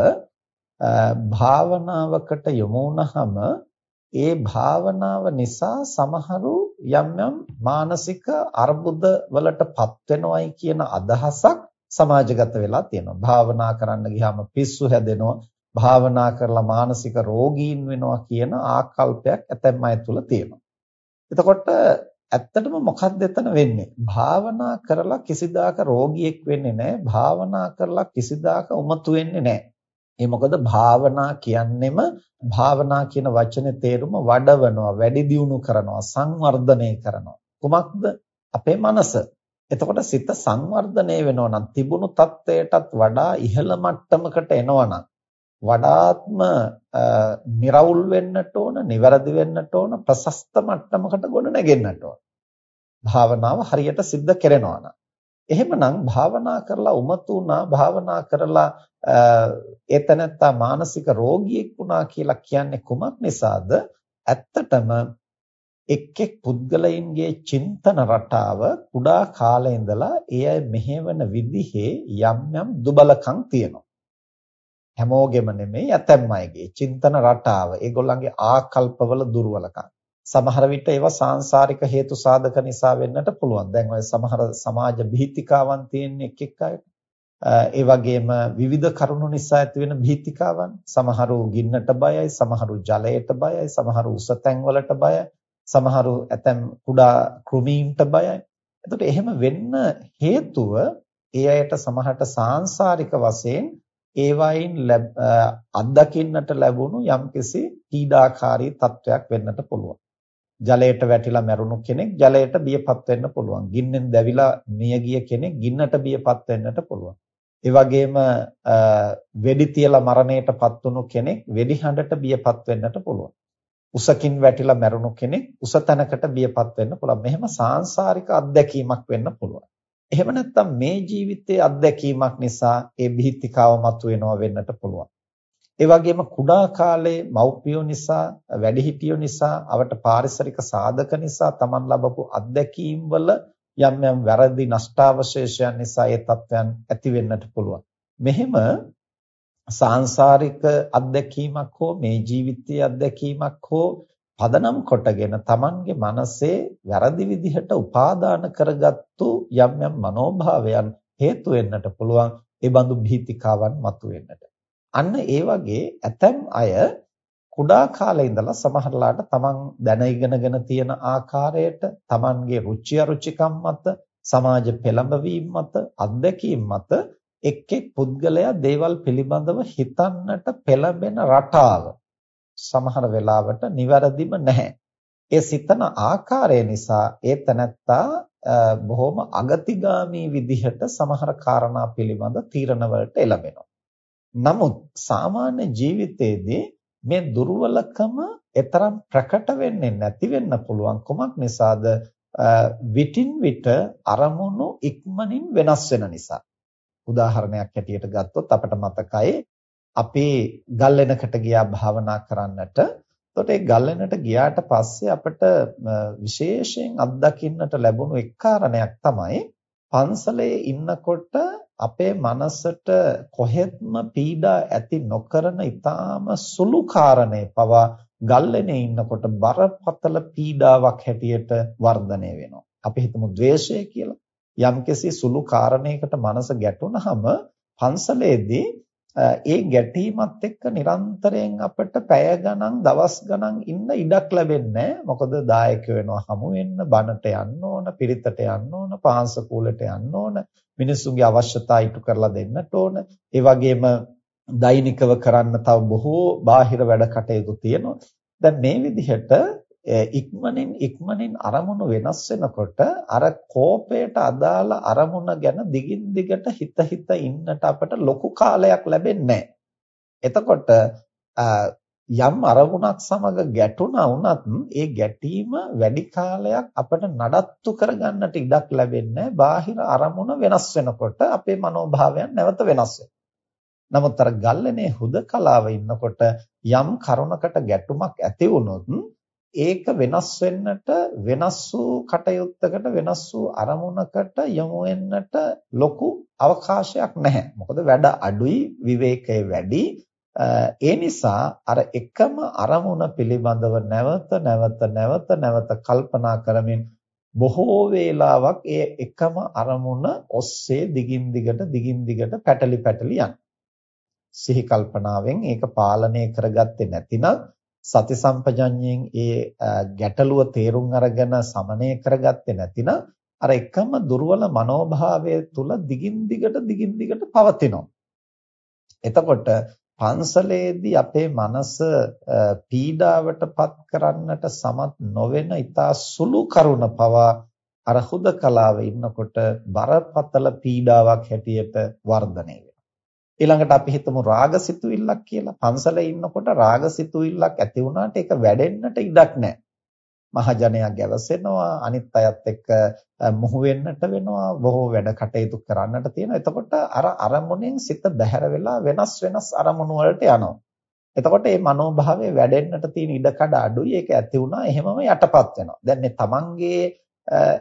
භාවනාවකට යොමු වුණාම ඒ භාවනාව නිසා සමහරු යම් යම් මානසික අර්බුද වලටපත් වෙනවයි කියන අදහසක් සමාජගත වෙලා තියෙනවා. භාවනා කරන්න ගියාම පිස්සු හැදෙනවා. භාවනා කරලා මානසික රෝගීන් වෙනවා කියන ආකල්පයක් ඇතැම් අය තුල තියෙනවා. එතකොට ඇත්තටම මොකක්ද එතන වෙන්නේ? භාවනා කරලා කිසිදාක රෝගියෙක් වෙන්නේ නැහැ. භාවනා කරලා කිසිදාක උමතු වෙන්නේ නැහැ. ඒ මොකද භාවනා කියන්නෙම භාවනා කියන වචනේ තේරුම වඩවනවා, වැඩි දියුණු කරනවා, සංවර්ධනය කරනවා. කුමක්ද? අපේ මනස. එතකොට සිත සංවර්ධනය වෙනවා නම් තිබුණු தත්වයටත් වඩා ඉහළ මට්ටමකට එනවා නම් වඩාත්ම નિරවුල් වෙන්නට ඕන, નિවැරදි වෙන්නට ඕන, ප්‍රශස්ත මට්ටමකට ගොඩ නැගෙන්නට ඕන. භාවනාව හරියට සිද්ධ කරනවා නම් එහෙමනම් භාවනා කරලා උමතු වුණා භාවනා කරලා ඒතනත්තා මානසික රෝගියෙක් වුණා කියලා කියන්නේ කුමක් නිසාද? ඇත්තටම එක් එක් පුද්ගලයින්ගේ චින්තන රටාව කුඩා කාලේ ඉඳලා ඒ අය මෙහෙවන විදිහේ යම් යම් දුබලකම් තියෙනවා. හැමෝගෙම නෙමෙයි ඇතැම් අයගේ චින්තන රටාව. ඒගොල්ලන්ගේ ආකල්පවල දුර්වලකම්. සමහර විට ඒවා සාංශාරික හේතු සාධක නිසා වෙන්නට පුළුවන්. දැන් ඔය සමහර සමාජ බිහිතිකාවන් තියෙන එක් එක් අයට. ඒ වගේම විවිධ කරුණු නිසා ඇති වෙන බිහිතිකාවන්. සමහරු ගින්නට බයයි, සමහරු ජලයට බයයි, සමහරු උස වලට බයයි, සමහරු ඇතැම් කුඩා කෘමීන්ට බයයි. එතකොට එහෙම වෙන්න හේතුව ඒ අයට සමහරට සාංශාරික වශයෙන් ඒවයින් අත්දකින්නට ලැබුණු යම්කිසි පීඩාකාරී තත්වයක් වෙන්නට පුළුවන්. ජලයට වැටිලා මැරුණු කෙනෙක් ජලයට බියපත් වෙන්න පුළුවන්. ගින්නෙන් දැවිලා මිය ගිය කෙනෙක් ගින්නට බියපත් වෙන්නට පුළුවන්. ඒ වගේම වෙඩි තියලා මරණයටපත් වුණු කෙනෙක් වෙඩි හඬට බියපත් වෙන්නට පුළුවන්. උසකින් වැටිලා මැරුණු කෙනෙක් උස තැනකට බියපත් වෙන්න පුළුවන්. මෙහෙම සාංශාරික අත්දැකීමක් වෙන්න පුළුවන්. එහෙම නැත්නම් මේ ජීවිතයේ අත්දැකීමක් නිසා ඒ බිහිතිකාව මතුවෙනවා වෙන්නට පුළුවන්. ඒ වගේම කුඩා කාලේ මව්පියෝ නිසා වැඩිහිටියෝ නිසා අවට පාරිසරික සාධක නිසා Taman ලැබපු අත්දැකීම් වල යම් යම් වැරදි නෂ්ටාවශේෂයන් නිසා ඒ තත්ත්වයන් ඇති වෙන්නට පුළුවන්. මෙහෙම සාංශාරික අත්දැකීමක් හෝ මේ ජීවිතයේ අත්දැකීමක් හෝ පදනම් කොටගෙන Tamanගේ මනසේ වැරදි විදිහට උපාදාන කරගත්තු යම් යම් මනෝභාවයන් හේතු වෙන්නට පුළුවන් ඒ බඳු භීතිකාවන් මතුවෙන්නට. අන්න ඒ වගේ ඇතැම් අය කුඩා කාලේ ඉඳලා සමහරලාට තමන් දැන ඉගෙනගෙන තියෙන ආකාරයට තමන්ගේ රුචි අරුචිකම් මත සමාජ පෙළඹවීම මත අත්දැකීම් මත එක් එක් පුද්ගලයා දේවල් පිළිබඳව හිතන්නට පෙළඹෙන රටාව සමහර වෙලාවට නිවැරදිම නැහැ. ඒ සිතන ආකාරය නිසා ඒ තනත්තා බොහොම අගතිගාමී විදිහට සමහර කාරණා පිළිබඳ තීරණ වලට එළඹෙනවා. නමුත් සාමාන්‍ය ජීවිතයේදී මේ දුර්වලකම එතරම් ප්‍රකට වෙන්නේ නැති වෙන්න පුළුවන් කොමක් නිසාද? විටින් විට අරමුණු ඉක්මනින් වෙනස් වෙන නිසා. උදාහරණයක් හැටියට ගත්තොත් අපට මතකයි අපි ගල්ලෙනකට ගියා භාවනා කරන්නට. එතකොට ඒ ගල්ලෙනට ගියාට පස්සේ අපිට විශේෂයෙන් අත්දකින්නට ලැබුණු එක් කාරණයක් තමයි පන්සලේ ඉන්නකොට අපේ මනසට කොහෙත්ම පීඩා ඇති නොකරන ඊටාම සුළු කාරණේ පවා ගල්ලෙනේ ඉන්නකොට බරපතල පීඩාවක් හැටියට වර්ධනය වෙනවා. අපි හිතමු ද්වේෂය කියලා. යම්කිසි සුළු කාරණයකට මනස ගැටුණාම පන්සලේදී ඒ ගැටීමත් එක්ක නිරන්තරයෙන් අපිට පැය ගණන් දවස් ගණන් ඉන්න ඉඩක් ලැබෙන්නේ මොකද දායක වෙනවා හමු වෙන්න බණට යන්න ඕන පිරිතට යන්න ඕන පාංශකූලට යන්න ඕන මිනිසුන්ගේ අවශ්‍යතා ඉටු කරලා දෙන්නට ඕන. ඒ වගේම දෛනිකව කරන්න තව බොහෝ බාහිර වැඩ කටයුතු තියෙනවා. දැන් මේ විදිහට ඉක්මනින් ඉක්මනින් අරමුණු වෙනස් වෙනකොට අර කෝපයට අදාළ අරමුණ ගැන දිගින් දිගට හිත හිත ඉන්නට අපට ලොකු කාලයක් ලැබෙන්නේ එතකොට යම් අරමුණක් සමග ගැටුණා වුණත් ඒ ගැටීම වැඩි කාලයක් අපට නඩත්තු කරගන්නට ඉඩක් ලැබෙන්නේ බාහිර අරමුණ වෙනස් වෙනකොට අපේ මනෝභාවයන් නැවත වෙනස් නමුත් අර ගල්ලනේ හුදකලාව ඉන්නකොට යම් කරුණකට ගැටුමක් ඇති වුණොත් ඒක වෙනස් වෙන්නට වෙනස් වූ කටයුත්තකට වෙනස් වූ අරමුණකට යොමු වෙන්නට ලොකු අවකාශයක් නැහැ. මොකද වැඩ අඩුයි විවේකයේ වැඩි. ඒ නිසා අර එකම අරමුණ පිළිබඳව නැවත නැවත නැවත නැවත කල්පනා කරමින් බොහෝ වේලාවක් ඒ එකම අරමුණ ඔස්සේ දිගින් දිගට දිගින් දිගට පැටලි පැටලි යන. සිහි කල්පනාවෙන් ඒක පාලනය කරගත්තේ නැතිනම් සති සම්පජඤ්ඤයෙන් ඒ ගැටලුව තේරුම් අරගෙන සමනය කරගත්තේ නැතිනම් අර එකම දුර්වල මනෝභාවය තුල දිගින් දිගට දිගින් දිගට පවතිනවා. එතකොට පන්සලේදී අපේ මනස පීඩාවටපත් කරන්නට සමත් නොවන ඊතා සුළු කරුණ පවා අර හුදකලාවේ ඉන්නකොට බරපතල පීඩාවක් හැටියට වර්ධනය වෙනවා. ඊළඟට අපි හිතමු රාගසිතුවිල්ලක් කියලා. පන්සලේ ඉන්නකොට රාගසිතුවිල්ලක් ඇති වුණාට ඒක වැඩෙන්නට ඉඩක් නැහැ. මහජනයා ගැවසෙනවා අනිත් අයත් එක්ක මුහු වෙන්නට වෙනවා බොහෝ වැඩ කටයුතු කරන්නට තියෙනවා. එතකොට අර අරමුණෙන් සිත බැහැර වෙලා වෙනස් වෙනස් අරමුණු වලට යනවා. එතකොට මේ මනෝභාවය වැඩෙන්නට තියෙන ඉඩකඩ අඩුයි. ඒක ඇති වුණා එහෙමම යටපත් වෙනවා. දැන් මේ තමන්ගේ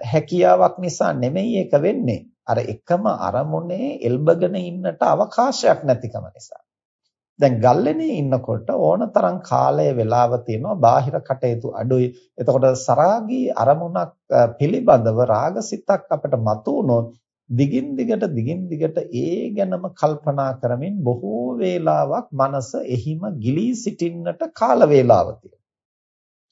හැකියාවක් නිසා නෙමෙයි ඒක වෙන්නේ. අර එකම අරමුණේ එල්බගෙන ඉන්නට අවකාශයක් නැතිකම නිසා දැන් ගල්ලෙනේ ඉන්නකොට ඕනතරම් කාලය වේලාව තියෙනවා බාහිර කටයුතු අඩුයි. එතකොට සරාගී අරමුණක් පිළිබඳව රාගසිතක් අපිට මතු වුණොත් දිගින් දිගට දිගින් දිගට ඒ ගැනම කල්පනා කරමින් බොහෝ වේලාවක් මනස එහිම ගිලී සිටින්නට කාල වේලාව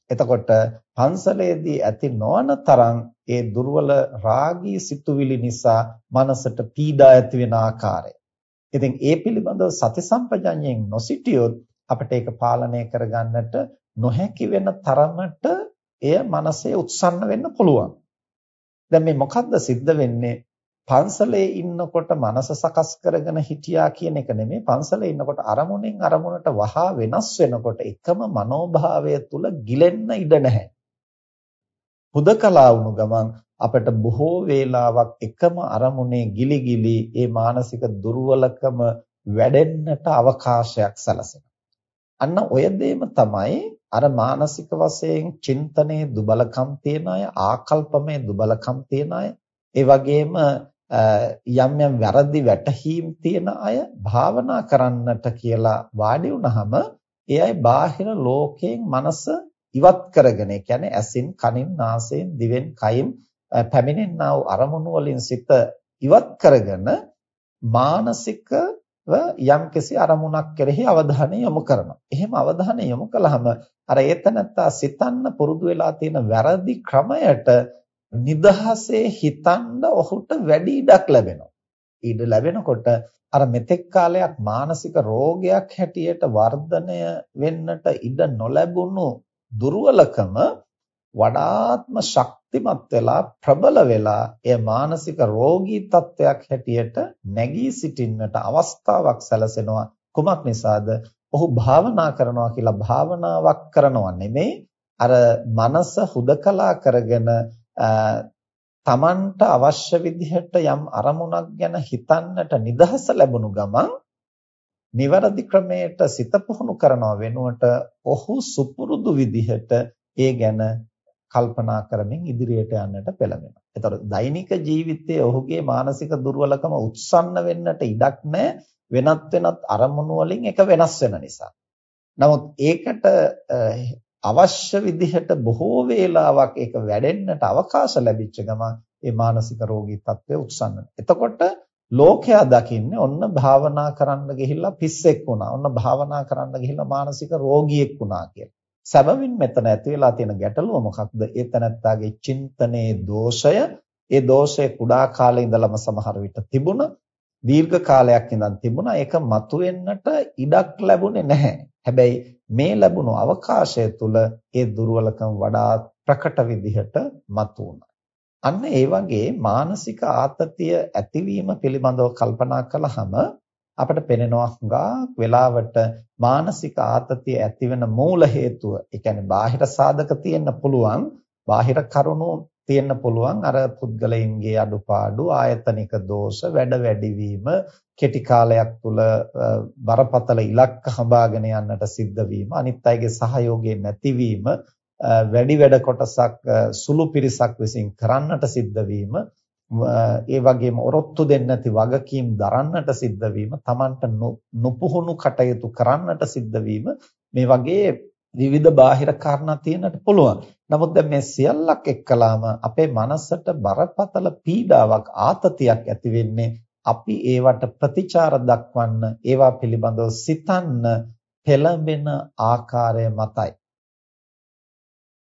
එතකොට පන්සලේදී ඇති නොවන තරම් ඒ දුර්වල රාගී සිතුවිලි නිසා මනසට පීඩා ඇති වෙන ආකාරය ඉතින් ඒ පිළිබඳව සති සම්පජඤ්ඤයෙන් නොසිටියොත් අපිට ඒක පාලනය කරගන්නට නොහැකි වෙන තරමට එය මනසේ උත්සන්න වෙන්න පුළුවන්. දැන් මේ මොකද්ද සිද්ධ වෙන්නේ? පන්සලේ ඉන්නකොට මනස සකස් කරගෙන හිටියා කියන එක නෙමෙයි පන්සලේ ඉන්නකොට අරමුණෙන් අරමුණට වහා වෙනස් වෙනකොට එකම මනෝභාවය තුල ගිලෙන්න ඉඩ නැහැ. හුදකලා වුණු ගමන් අපට බොහෝ වේලාවක් එකම අරමුණේ ගිලිගිලි ඒ මානසික දුර්වලකම වැඩෙන්නට අවකාශයක් සැලසෙනවා. අන්න ඔය දෙයම තමයි අර මානසික වශයෙන් චින්තනයේ දුබලකම් තියන අය, ආකල්පමේ දුබලකම් තියන අය, ඒ වගේම යම් යම් වැරදි වැටහීම් තියන අය භාවනා කරන්නට කියලා වාඩි වුණාම ඒ අය බාහිර ලෝකයෙන් මනස ඉවත් කරගෙන, ඒ කියන්නේ ඇසින්, කනින්, නාසයෙන්, දිවෙන්, කයින් පැමිණෙනා වූ අරමුණු වලින් සිත ඉවත් කරගෙන මානසිකව යම්කිසි අරමුණක් කෙරෙහි අවධානය යොමු කරනවා. එහෙම අවධානය යොමු කළාම අර ඒතනත්තා සිතන්න පුරුදු වෙලා තියෙන වැරදි ක්‍රමයට නිදහසේ හිතන්න ඔහුට වැඩි ඉඩක් ලැබෙනවා. ඉඩ ලැබෙනකොට අර මෙතෙක් කාලයක් මානසික රෝගයක් හැටියට වර්ධනය වෙන්නට ඉඩ නොලැබුණු දුර්වලකම වඩාත්ම ශක්තිමත් වෙලා ප්‍රබල වෙලා එය මානසික රෝගී තත්වයක් හැටියට නැගී සිටින්නට අවස්ථාවක් සැලසෙනවා. කුමක් නිසාද? ඔහු භාවනා කරනවා කියලා භාවනාවක් කරනවා නෙමෙයි අර මනස හුදකලා කරගෙන තමන්ට අවශ්‍ය විදිහට යම් අරමුණක් ගැන හිතන්නට නිදහස ලැබුණු ගමන් නිවැරදි ක්‍රමයට සිත පුහුණු කරනව වෙනුවට ඔහු සුපුරුදු විදිහට ඒ ගැන කල්පනා කරමින් ඉදිරියට යන්නට පෙළඹෙනවා. ඒතකොට දෛනික ජීවිතයේ ඔහුගේ මානසික දුර්වලකම උත්සන්න වෙන්නට ඉඩක් වෙනත් වෙනත් අරමුණු වලින් එක වෙනස් වෙන නිසා. නමුත් ඒකට අවශ්‍ය විදිහට බොහෝ වේලාවක් ඒක වැඩෙන්නට අවකාශ ලැබිච්ච ගමන් ඒ මානසික රෝගී තත්ත්වය උත්සන්න එතකොට ලෝකයා දකින්නේ ඔන්න භාවනා කරන්න ගිහිල්ලා පිස්සෙක් වුණා. ඔන්න භාවනා කරන්න ගිහිල්ලා මානසික රෝගියෙක් වුණා කියලා. සැබවින් මෙතන ඇති වෙලා තියෙන ගැටලුව මොකක්ද? ඒ තනත්තාගේ චින්තනයේ දෝෂය, ඒ දෝෂය කුඩා කාලේ ඉඳලම සමහර විට තිබුණා. දීර්ඝ කාලයක් ඉඳන් තිබුණා. ඒක මතුවෙන්නට ඉඩක් ලැබුණේ නැහැ. හැබැයි මේ ලැබුණු අවකාශය තුල ඒ දුර්වලකම් වඩා ප්‍රකට විදිහට මතුවුණා. අන්න ඒ වගේ මානසික ආතතිය ඇතිවීම පිළිබඳව කල්පනා කළාම අපිට පෙනෙනවා හුඟක් වෙලාවට මානසික ආතතිය ඇතිවෙන මූල හේතුව. ඒ කියන්නේ බාහිර සාධක තියෙන්න පුළුවන් බාහිර කරුණු තියෙන්න පුළුවන්. අර පුද්ගලයින්ගේ අඩුපාඩු ආයතනික දෝෂ වැඩ වැඩිවීම කෙටි කාලයක් තුල බරපතල ඉලක්ක හඹාගෙන යන්නට සිද්ධ වීම අනිත් අයගේ සහයෝගය නැතිවීම වැඩි වැඩ කොටසක් සුළු පිරිසක් විසින් කරන්නට සිද්ධ වීම ඒ වගේම ඔරොත්තු දෙන්නේ නැති වගකීම් දරන්නට සිද්ධ වීම, Tamanට නොපුහුණු කටයුතු කරන්නට සිද්ධ වීම මේ වගේ විවිධ බාහිර කාරණා තියෙන්නට පුළුවන්. නමුත් දැන් මේ සියල්ලක් එක්කලාම අපේ මනසට බරපතල පීඩාවක් ආතතියක් ඇති වෙන්නේ අපි ඒවට ප්‍රතිචාර දක්වන්න ඒවා පිළිබඳව සිතන්න පෙළඹෙන ආකාරය මතයි.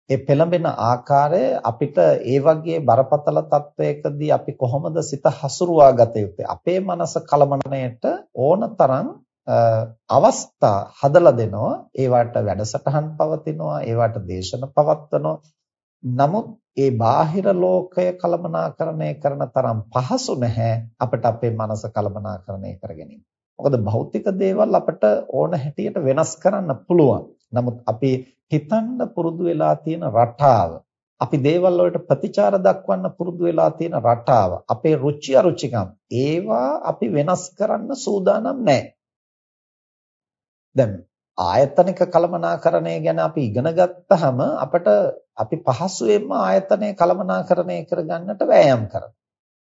ඒ පෙළඹෙන ආකාරය අපිට ඒ වගේ බරපතල තත්වයකදී අපි කොහොමද සිත හසුරුවා ගත යුත්තේ අපේ මනස කලමණයට ඕනතරම් අවස්ථා හදලා දෙනවා ඒවට වැඩසටහන් පවතිනවා ඒවට දේශන පවත්වනවා නමුත් ඒ බාහිර ලෝකය කලමනාකරණය කරන තරම් පහසු නැහැ අපිට අපේ මනස කලමනාකරණය කර ගැනීම. මොකද භෞතික දේවල් අපිට ඕන හැටියට වෙනස් කරන්න පුළුවන්. නමුත් අපි හිතන්න පුරුදු වෙලා තියෙන රටාව අපි දේවල් වලට ප්‍රතිචාර දක්වන්න පුරුදු වෙලා තියෙන රටාව අපේ රුචි අරුචිකම් ඒවා අපි වෙනස් කරන්න සූදානම් නැහැ. දැන් ආයතනික කලමනාකරණය ගැන අපි ඉගෙන ගත්තාම අපිට අපි පහසුවෙන්ම ආයතනය කලමනාකරණය කරගන්නට වෑයම් කරනවා.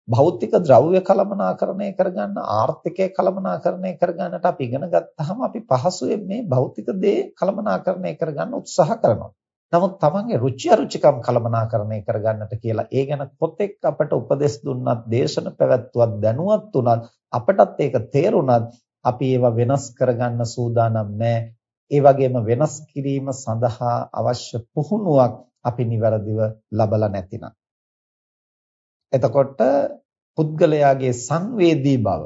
භෞතික ද්‍රව්‍ය කලමනාකරණය කරගන්න ආර්ථිකය කලමනාකරණය කරගන්නට අපි ඉගෙන ගත්තාම අපි පහසුවෙන් මේ භෞතික දේ කලමනාකරණය කරගන්න උත්සාහ කරනවා. නමුත් තමන්ගේ රුචි අරුචිකම් කලමනාකරණය කරගන්නට කියලා ඒ ගැන කොතෙක් අපට උපදෙස් දුන්නත් දේශන පැවැත්වුවත් දැනුවත් උනත් අපටත් ඒක තේරුණත් අපි ඒවා වෙනස් කරගන්න සූදානම් නැහැ. ඒ වගේම වෙනස් කිරීම සඳහා අවශ්‍ය පුහුණුවක් අපි નિවරදිව ලබලා නැතිනම්. එතකොට පුද්ගලයාගේ සංවේදී බව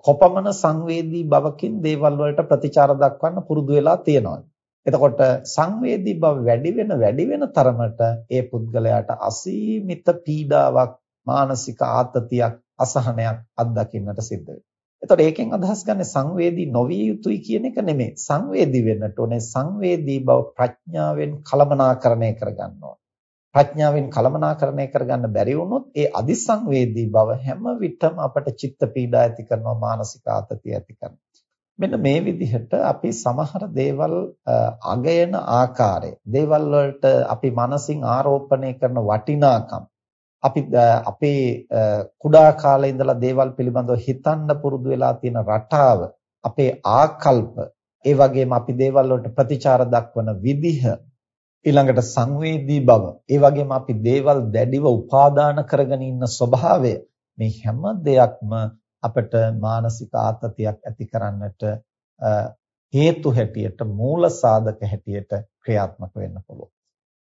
කොපමණ සංවේදී බවකින් දේවල් වලට ප්‍රතිචාර දක්වන්න පුරුදු වෙලා තියෙනවා. එතකොට සංවේදී බව වැඩි වෙන වැඩි වෙන තරමට ඒ පුද්ගලයාට අසීමිත පීඩාවක් මානසික ආතතියක් අසහනයක් අත්දකින්නට සිද්ධ වෙනවා. එතකොට ඒකෙන් අදහස් ගන්න සංවේදී නොවිය යුතුයි කියන එක නෙමෙයි. සංවේදී වෙන්නට ඕනේ සංවේදී බව ප්‍රඥාවෙන් කලමනාකරණය කරගන්න ඕනේ. ප්‍රඥාවෙන් කලමනාකරණය කරගන්න බැරි වුණොත් ඒ අදිසංවේදී බව හැම විටම අපට චිත්ත පීඩා ඇති කරනවා මානසික ආතතිය ඇති කරනවා. මෙන්න මේ විදිහට අපි සමහර දේවල් අගයන ආකාරය දේවල් වලට අපි මනසින් ආරෝපණය කරන වටිනාකම් අපි අපේ කුඩා කාලේ ඉඳලා දේවල් පිළිබඳව හිතන්න පුරුදු වෙලා තියෙන රටාව අපේ ආකල්ප ඒ වගේම අපි දේවල් වලට ප්‍රතිචාර දක්වන විදිහ ඊළඟට සංවේදී බව. ඒ වගේම අපි දේවල් දැඩිව උපාදාන කරගෙන ඉන්න ස්වභාවය. මේ හැම දෙයක්ම අපට මානසික ආතතියක් ඇති කරන්නට හේතු හැටියට මූල සාධක හැටියට ක්‍රියාත්මක වෙන්න පුළුවන්.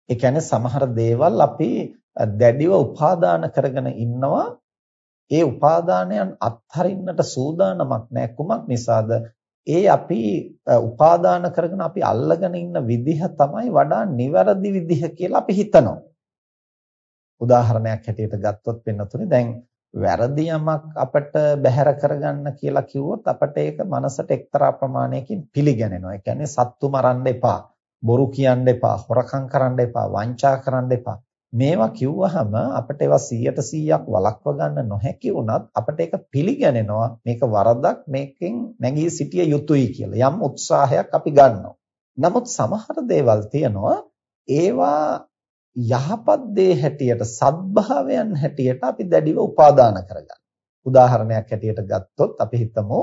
ඒ කියන්නේ සමහර දේවල් අපි දැඩිව උපාදාන කරගෙන ඉන්නවා. ඒ උපාදානයන් අත්හරින්නට සූදානමක් නැහැ කුමක් නිසාද? ඒ අපි උපාදාන කරගෙන අපි අල්ලගෙන ඉන්න විදිහ තමයි වඩා නිවැරදි විදිහ කියලා අපි හිතනවා උදාහරණයක් හැටියට ගත්තොත් වෙනතුනේ දැන් වැරදි යමක් අපිට බැහැර කරගන්න කියලා කිව්වොත් අපිට ඒක මනසට එක්තරා ප්‍රමාණයකින් පිළිගැනෙනවා. ඒ කියන්නේ සත්තු මරන්න එපා, බොරු කියන්න එපා, හොරකම් කරන්න එපා, වංචා කරන්න එපා. මේවා කිව්වහම අපිට ඒවා 100ට 100ක් වළක්ව ගන්න නොහැකි වුණත් අපිට ඒක පිළිගැනෙනවා මේක වරදක් මේකෙන් නැගී සිටිය යුතුයි කියලා. යම් උත්සාහයක් අපි ගන්නවා. නමුත් සමහර දේවල් තියෙනවා ඒවා යහපත් දේ හැටියට සත්භාවයන් හැටියට අපි දැඩිව උපාදාන කරගන්න. උදාහරණයක් හැටියට ගත්තොත් අපි හිතමු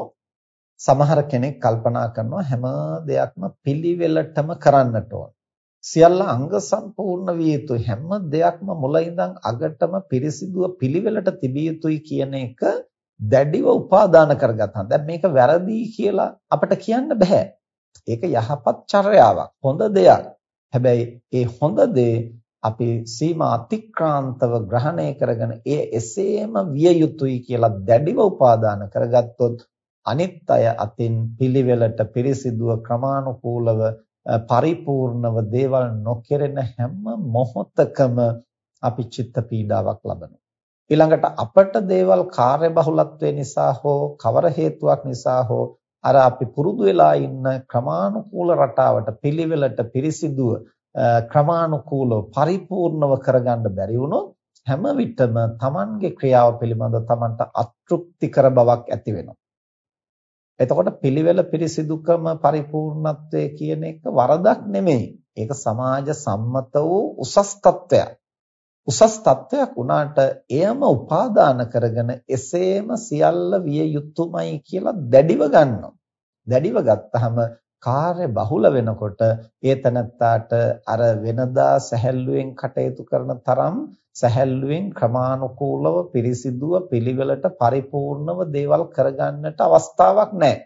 සමහර කෙනෙක් කල්පනා කරනවා හැම දෙයක්ම පිළිවෙලටම කරන්නට ඕන. සියල්ල අංග සම්පූර්ණ විය යුතුයි හැම දෙයක්ම මුල ඉඳන් අගටම පිරිසිදුව පිළිවෙලට තිබිය යුතුයි කියන එක දැඩිව උපාදාන කරගත්තා. දැන් මේක වැරදි කියලා අපිට කියන්න බෑ. ඒක යහපත් චර්යාවක්. හොඳ දෙයක්. හැබැයි ඒ හොඳ දේ අපි සීමා අතික්‍රාන්තව ග්‍රහණය කරගෙන ඒ එසේම විය යුතුයි කියලා දැඩිව උපාදාන කරගත්තොත් අනිත් අය අතින් පිළිවෙලට පිරිසිදුව ක්‍රමානුකූලව පරිපූර්ණව දේවල් නොකෙරෙන හැම මොහොතකම අපි චිත්ත පීඩාවක් ලබනවා ඊළඟට අපට දේවල් කාර්යබහුලත්වය නිසා හෝ කවර හේතුවක් නිසා හෝ අර අපි පුරුදු වෙලා ඉන්න ක්‍රමානුකූල රටාවට පිළිවෙලට පිරිසිදුව ක්‍රමානුකූලව පරිපූර්ණව කරගන්න බැරි වුණොත් හැම විටම Tamanගේ ක්‍රියාව පිළිබඳව Tamanට අතෘප්තිකර බවක් ඇති වෙනවා. එතකොට පිළිවෙල පිරිසිදුකම පරිපූර්ණත්වය කියන එක වරදක් නෙමෙයි. ඒක සමාජ සම්මත වූ උසස් තත්වයක්. උසස් තත්වයක් වුණාට එයම උපාදාන කරගෙන එසේම සියල්ල විය යුතුයමයි කියලා දැඩිව ගන්නවා. දැඩිව ගත්තාම කාර්ය බහුල වෙනකොට ඒ තනත්තාට අර වෙනදා සැහැල්ලුවෙන් කටයුතු කරන තරම් සැහැල්ලුවෙන් ක්‍රමානුකූලව පිරිසිදුව පිළිවෙලට පරිපූර්ණව දේවල් කරගන්නට අවස්ථාවක් නැහැ.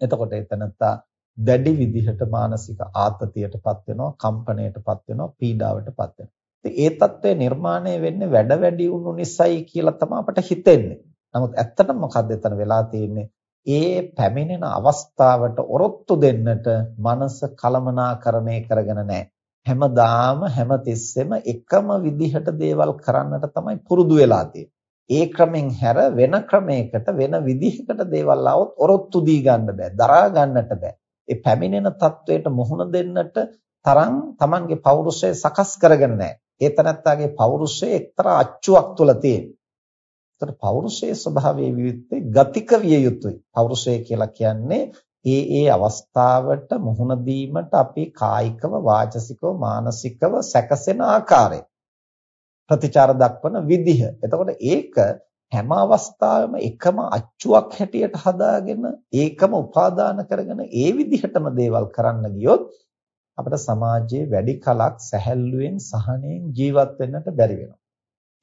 එතකොට ඒ තනත්තා දැඩි විදිහට මානසික ආතතියටපත් වෙනවා, කම්පණයටපත් වෙනවා, පීඩාවටපත් වෙනවා. ඒ తත්වය නිර්මාණය වෙන්නේ වැඩ වැඩි වුණු නිසායි කියලා තමයි අපට හිතෙන්නේ. නමුත් ඇත්තටම මොකද්ද එතන වෙලා තියෙන්නේ? ඒ පැමිණෙන අවස්ථාවට ඔරොත්තු දෙන්නට මනස කලමනාකරණය කරගෙන නැහැ. හැමදාම හැමතිස්සෙම එකම විදිහට දේවල් කරන්නට තමයි පුරුදු වෙලා ඒ ක්‍රමෙන් හැර වෙන ක්‍රමයකට වෙන විදිහකට දේවල් આવොත් ඔරොත්තු දී ගන්න බෑ. දරා ගන්නට බෑ. ඒ පැමිණෙන තත්වයට මුහුණ දෙන්නට තරම් Tamanගේ පෞරුෂය සකස් කරගෙන නැහැ. ඒ තනත්තාගේ පෞරුෂය එක්තරා අච්චුවක් තුල තියෙනවා. ඒතර පෞරුෂයේ ස්වභාවයේ විවිධේ ගතික විය යුතුයි. පෞරුෂය කියලා කියන්නේ ඒ ඒ අවස්ථාවට මුහුණ දීමට අපි කායිකව වාචසිකව මානසිකව සැකසෙන ආකාරය. ප්‍රතිචාර දක්වන විදිහ. එතකොට ඒක හැම අවස්ථාවෙම එකම අච්චුවක් හැටියට හදාගෙන ඒකම උපාදාන කරගෙන ඒ විදිහටම දේවල් කරන්න ගියොත් අපිට සමාජයේ වැඩි කලක් සැහැල්ලුවෙන් සහනෙන් ජීවත් වෙන්නට බැරි වෙනවා.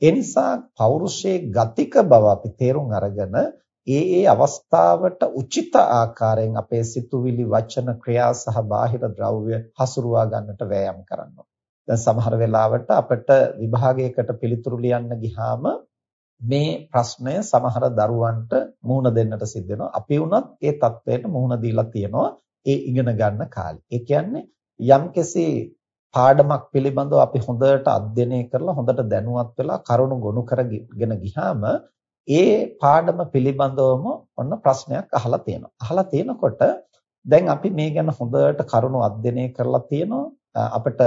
ඒ නිසා පෞරුෂයේ ගතික බව අපි තේරුම් අරගෙන ඒ ඒ අවස්ථාවට උචිත ආකාරයෙන් අපේ සිතුවිලි වචන ක්‍රියා සහ බාහිර ද්‍රව්‍ය හසුරුවා ගන්නට වෑයම් කරනවා. දැන් සමහර වෙලාවට අපිට විභාගයකට පිළිතුරු ලියන්න ගියාම මේ ප්‍රශ්නය සමහර දරුවන්ට මුහුණ දෙන්නට සිද්ධ වෙනවා. අපි වුණත් ඒ தത്വයට මුහුණ දීලා තියෙනවා ඒ ඉගෙන ගන්න කාලේ. ඒ කියන්නේ යම්කිසි පාඩමක් පිළිබඳව අපි හොඳට අධ්‍යයනය කරලා හොඳට දැනුවත් වෙලා කරුණු ගොනු කරගෙන ගියාම ඒ පාඩම පිළිබඳවම ඔන්න ප්‍රශ්නයක් අහලා තියෙනවා. අහලා තියෙනකොට දැන් අපි මේ ගැන හොඳට කරුණු අධ්‍යයනය කරලා තියෙනවා. අපිට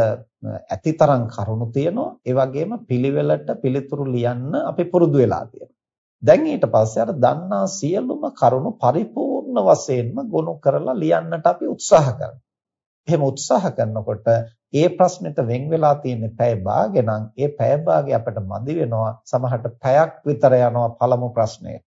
ඇතිතරම් කරුණු තියෙනවා. ඒ වගේම පිළිවෙලට පිළිතුරු ලියන්න අපි පුරුදු වෙලා තියෙනවා. දැන් ඊට පස්සේ අර දන්නා සියලුම කරුණු පරිපූර්ණ වශයෙන්ම ගොනු කරලා ලියන්නට අපි උත්සාහ කරනවා. එහෙම උත්සාහ කරනකොට ඒ ප්‍රශ්නෙට වෙන් වෙලා තියෙන පැය භාගෙනම් ඒ පැය භාගය අපිට මදි වෙනවා සමහරට පැයක් විතර යනවා පළමු ප්‍රශ්නයට.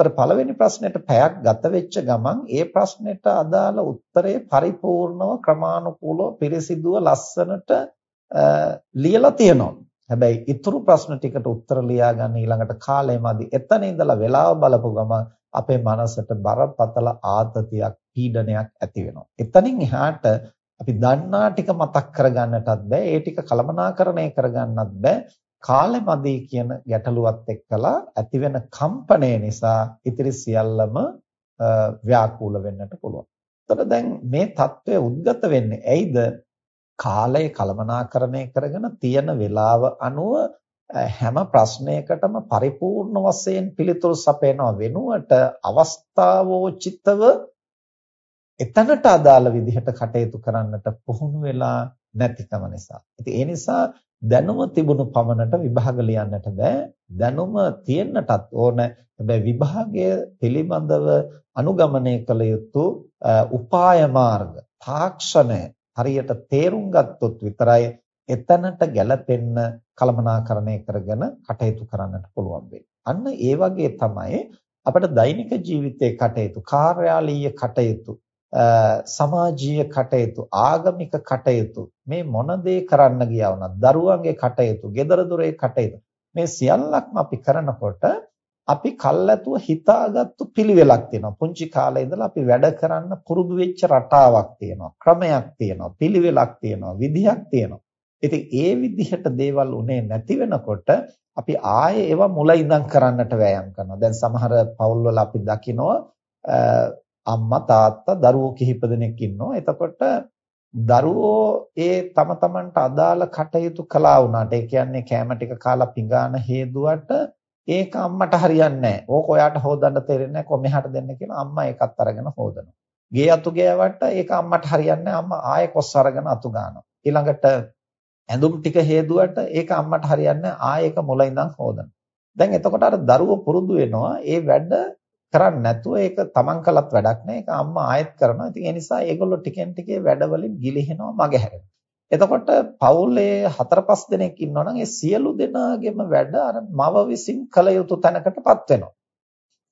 ඒතර පළවෙනි ප්‍රශ්නෙට පැයක් ගත වෙච්ච ගමන් ඒ ප්‍රශ්නෙට අදාළ උත්තරය පරිපූර්ණව ක්‍රමානුකූලව පිරිසිදුව ලස්සනට ලියලා තියෙනවා. හැබැයි ඊතුරු ප්‍රශ්න ටිකට උත්තර ලියා ගන්න ඊළඟට කාලය මදි. එතන ඉඳලා වෙලාව බලපු ගමන් අපේ මනසට බරපතල ආතතියක් පීඩනයක් ඇති වෙනවා. එතනින් එහාට අපි දන්නා ටික මතක් කරගන්නටත් බෑ. ඒ ටික කලමනාකරණය කරගන්නත් බෑ. කාලෙමදී කියන ගැටලුවත් එක්කලා ඇතිවෙන කම්පණය නිසා ඉතිරි සියල්ලම ව්‍යාකූල වෙන්නට පුළුවන්. එතකොට දැන් මේ தত্ত্বය උද්ගත වෙන්නේ ඇයිද? කාලය කලමනාකරණය කරගෙන තියෙන වේලාව අනුව හැම ප්‍රශ්නයකටම පරිපූර්ණ වශයෙන් පිළිතුරු සපයනවා වෙනුවට අවස්ථාවෝචිතව එතනට අදාළ විදිහට කටයුතු කරන්නට පුහුණු වෙලා නැතිකම නිසා. ඉතින් ඒ නිසා දැනුම තිබුණු පමණට විභාග ලියන්නට බෑ. දැනුම තියෙන්නටත් ඕන. හැබැයි විභාගය පිළිබඳව අනුගමනය කළ යුතු උපාය මාර්ග, තාක්ෂණය හරියට තේරුම් ගත්තොත් විතරයි එතනට ගැලපෙන්න කළමනාකරණය කරගෙන කටයුතු කරන්නට පුළුවන් අන්න ඒ වගේ තමයි අපිට දෛනික ජීවිතයේ කටයුතු, කාර්යාලීය කටයුතු සමාජීය කටයුතු ආගමික කටයුතු මේ මොන දේ කරන්න ගියා වුණත් දරුවන්ගේ කටයුතු, gedara dore කටයුතු මේ සියල්ලක්ම අපි කරනකොට අපි කල්ැතුව හිතාගත්තු පිළිවෙලක් තියෙනවා. පුංචි කාලේ ඉඳලා අපි වැඩ කරන්න පුරුදු වෙච්ච රටාවක් තියෙනවා. ක්‍රමයක් තියෙනවා. පිළිවෙලක් තියෙනවා. විදිහක් තියෙනවා. ඉතින් ඒ විදිහට දේවල් උනේ නැති වෙනකොට අපි ආයේ ඒවා මුල ඉඳන් කරන්නට වෑයම් කරනවා. දැන් සමහර පවුල්වල අපි දකිනවා අම්මා තාත්තා දරුවෝ කිහිප දෙනෙක් ඉන්නවා. එතකොට දරුවෝ ඒ තම තමන්ට අදාළ කටයුතු කළා වුණාට ඒ කියන්නේ කැම ටික කාලා පිඟාන හේදුවට ඒක අම්මට හරියන්නේ නැහැ. ඕක ඔයාට හොදන්න තේරෙන්නේ නැහැ. කොහොමහට දෙන්න කියලා අම්මා ඒකත් අරගෙන හොදනවා. ගේ අතු ගෑවට ඒක අම්මට හරියන්නේ නැහැ. අම්මා ආයෙ කොස් අරගෙන අතු ගන්නවා. ඊළඟට ඇඳුම් ටික හේදුවට ඒක අම්මට හරියන්නේ නැහැ. ආයෙ ඒක මුල ඉඳන් හොදනවා. දැන් එතකොට අර දරුවෝ පුරුදු වෙනවා ඒ වැඩ කරන්නේ නැතුව ඒක තමන් කළත් වැඩක් නැහැ. ඒක අම්මා ආයෙත් කරනවා. ඉතින් ඒ නිසා ඒගොල්ලෝ ටිකෙන් ටිකේ වැඩවලින් ගිලිහෙනවා මගහැරෙනවා. එතකොට පවුලේ හතර පහ දෙනෙක් ඉන්නවනම් ඒ සියලු දෙනාගේම වැඩ අර මව විසින් කළ යුතු තැනකටපත් වෙනවා.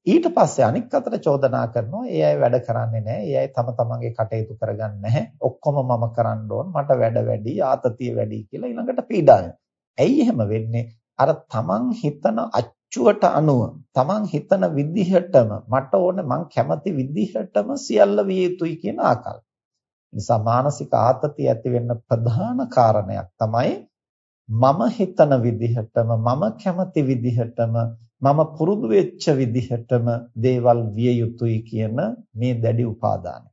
ඊට පස්සේ අනික් අතට චෝදනා කරනවා ඒ අය වැඩ කරන්නේ නැහැ. ඒ අය තම තමන්ගේ කටයුතු කරගන්නේ නැහැ. ඔක්කොම මම කරන්න ඕන. මට වැඩ වැඩි, ආතතිය වැඩි කියලා ඊළඟට පීඩා ඇයි එහෙම වෙන්නේ? අර තමන් හිතන අච්චුවට අනුව තමන් හිතන විදිහටම මට ඕන මං කැමති විදිහටම සියල්ල විය යුතුයි කියන ආකල්ප. නිසා මානසික ආතතිය ඇති වෙන්න ප්‍රධාන කාරණයක් තමයි මම හිතන විදිහටම මම කැමති විදිහටම මම පුරුදු වෙච්ච විදිහටම දේවල් විය යුතුයි කියන මේ දැඩි උපාදානය.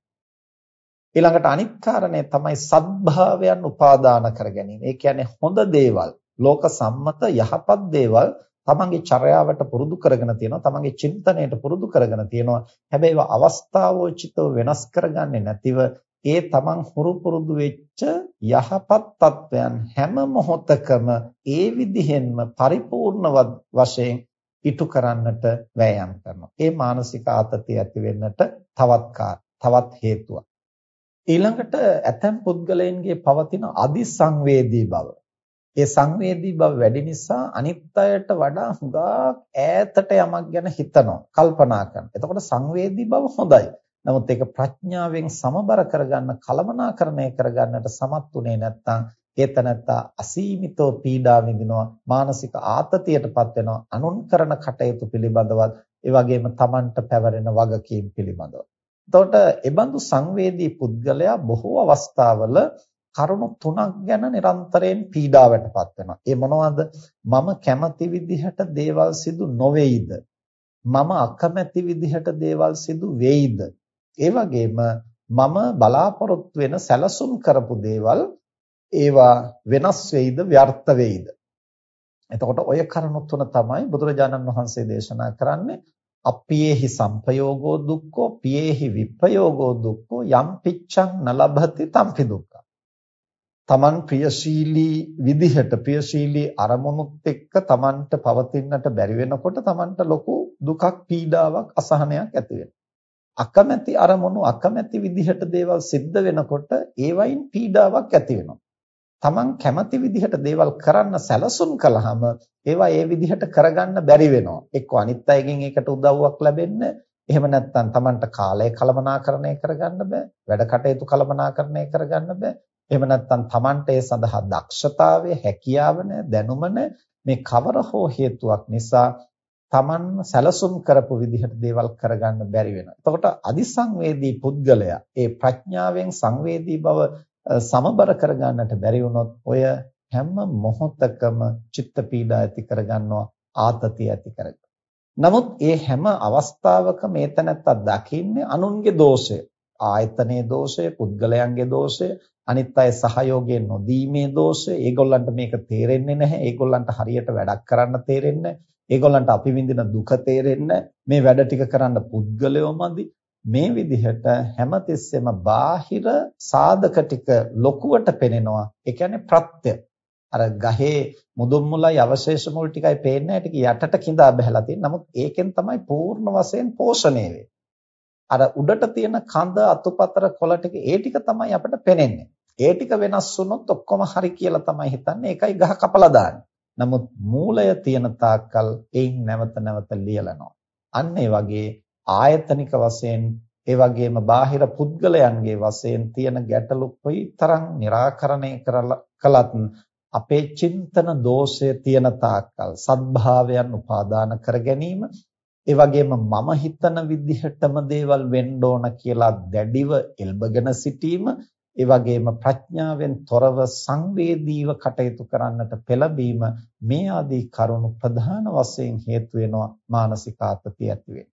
ඊළඟට අනිත් කාරණය තමයි සත්භාවයන් උපාදාන කර ගැනීම. ඒ කියන්නේ හොඳ දේවල්, ලෝක සම්මත යහපත් දේවල් තමන්ගේ චර්යාවට පුරුදු කරගෙන තියෙනවා තමන්ගේ චින්තනයට පුරුදු කරගෙන තියෙනවා හැබැයි ඒවා අවස්ථාවෝචිතව වෙනස් කරගන්නේ නැතිව ඒ තමන් හුරු පුරුදු වෙච්ච යහපත් තත්වයන් හැම මොහොතකම ඒ විදිහෙන්ම පරිපූර්ණ වශයෙන් ඉටු කරන්නට වෑයම් කරනවා. ඒ මානසික ආතතිය ඇති වෙන්නට තවත් තවත් හේතුවක්. ඊළඟට ඇතැම් පුද්ගලයන්ගේ පවතින අදිසංවේදී බව. ඒ සංවේදී බව වැඩි නිසා අනිත් අයට වඩා හුඟක් ඈතට යමක් ගැන හිතනවා, කල්පනා කරනවා. එතකොට සංවේදී බව හොඳයි. නමුත් ඒක ප්‍රඥාවෙන් සමබර කරගන්න, කලමනාකරණය කරගන්නට සමත් උනේ නැත්නම් ඒ තනත්තා අසීමිතව පීඩා විඳිනවා, මානසික ආතතියටපත් වෙනවා, අනුන් කරන කටයුතු පිළිබඳවත්, ඒ වගේම Tamanට පැවරෙන වගකීම් පිළිබඳව. එතකොට ඒබඳු සංවේදී පුද්ගලයා බොහෝ අවස්ථාවල කරුණු තුනක් ගැන නිරන්තරයෙන් පීඩාවටපත් වෙනවා. ඒ මොනවද? මම කැමති විදිහට දේවල් සිදු නොවේයිද? මම අකමැති විදිහට දේවල් සිදු වෙයිද? ඒ වගේම මම බලාපොරොත්තු වෙන සැලසුම් කරපු දේවල් ඒවා වෙනස් වෙයිද ව්‍යර්ථ වෙයිද? එතකොට ඔය කරුණු තුන තමයි බුදුරජාණන් වහන්සේ දේශනා කරන්නේ අප්පියේහි සම්පයෝගෝ දුක්ඛෝ පියේහි විප්පයෝගෝ දුක්ඛෝ යම් පිච්ඡං නලභති තම්පි දුක්ඛ තමන් ප්‍රියශීලී විදිහට ප්‍රියශීලී අරමුණුත් එක්ක තමන්ට පවතින්නට බැරි වෙනකොට තමන්ට ලොකු දුකක් පීඩාවක් අසහනයක් ඇති අකමැති අරමුණු අකමැති විදිහට දේවල් සිද්ධ වෙනකොට ඒවයින් පීඩාවක් ඇති තමන් කැමති විදිහට දේවල් කරන්න සැලසුම් කළාම ඒවා ඒ විදිහට කරගන්න බැරි වෙනවා. එක්ක අනිත් අයගෙන් ඒකට උදව්වක් ලැබෙන්න එහෙම නැත්නම් Tamanට කාලය කළමනාකරණය කරගන්න බෑ. වැඩ කටයුතු කළමනාකරණය කරගන්න බෑ. එහෙම නැත්නම් Tamante ඒ සඳහා දක්ෂතාවය, හැකියාව දැනුම මේ කවර හෝ හේතුවක් නිසා Taman සැලසුම් කරපු විදිහට දේවල් කරගන්න බැරි වෙනවා. එතකොට අදිසංවේදී පුද්ගලයා ඒ ප්‍රඥාවෙන් සංවේදී බව සමබර කරගන්නට බැරි වුණොත් ඔය හැම මොහොතකම චිත්ත පීඩා ඇති කරගන්නවා ආතතිය ඇති කරගන්නවා. නමුත් ඒ හැම අවස්ථාවක මේ තැනත්තා දකින්නේ අනුන්ගේ දෝෂය. ආයතනයේ දෝෂය, පුද්ගලයන්ගේ දෝෂය, අනිත් අය සහයෝගය නොදීමේ දෝෂය. ඒගොල්ලන්ට මේක තේරෙන්නේ නැහැ. ඒගොල්ලන්ට හරියට වැඩක් කරන්න තේරෙන්නේ ඒගොල්ලන්ට අපි විඳින දුක තේරෙන්නේ මේ වැඩ ටික කරන්න පුද්ගලයෝමදි මේ විදිහට හැමතිස්සෙම බාහිර සාධක ටික ලොකුවට පෙනෙනවා. ඒ කියන්නේ ප්‍රත්‍ය. අර ගහේ මුදුන් මුලයි අවශේෂ මුල් ටිකයි පේන්නේ ටික යටට கிඳා බහැලා තියෙන. නමුත් ඒකෙන් තමයි පූර්ණ වශයෙන් පෝෂණය වෙන්නේ. අර උඩට තියෙන කඳ අතුපතර කොළ ටික ඒ ටික තමයි අපිට පේන්නේ ඒ ටික වෙනස් වුණොත් ඔක්කොම හරි කියලා තමයි හිතන්නේ. ඒකයි ගහ කපලා දාන්නේ. නමුත් මූලය තියෙන තාක්කල් එයින් නැවත නැවත ලියලනවා. අන්න ඒ වගේ ආයතනික වශයෙන් ඒ වගේම බාහිර පුද්ගලයන්ගේ වශයෙන් තියෙන ගැටලු කොයිතරම් निराකරණය කළත් අපේ චින්තන දෝෂය තියෙන තාක්කල් සත්භාවයන් උපාදාන කර ගැනීම ඒ වගේම මම හිතන විදිහටම දේවල් වෙන්න ඕන කියලා දැඩිව එල්බගෙන සිටීම ඒ වගේම ප්‍රඥාවෙන් තොරව සංවේදීව කටයුතු කරන්නට පෙළඹීම මේ ආදී කරුණු ප්‍රධාන වශයෙන් හේතු වෙනවා මානසික ආතතිය ඇති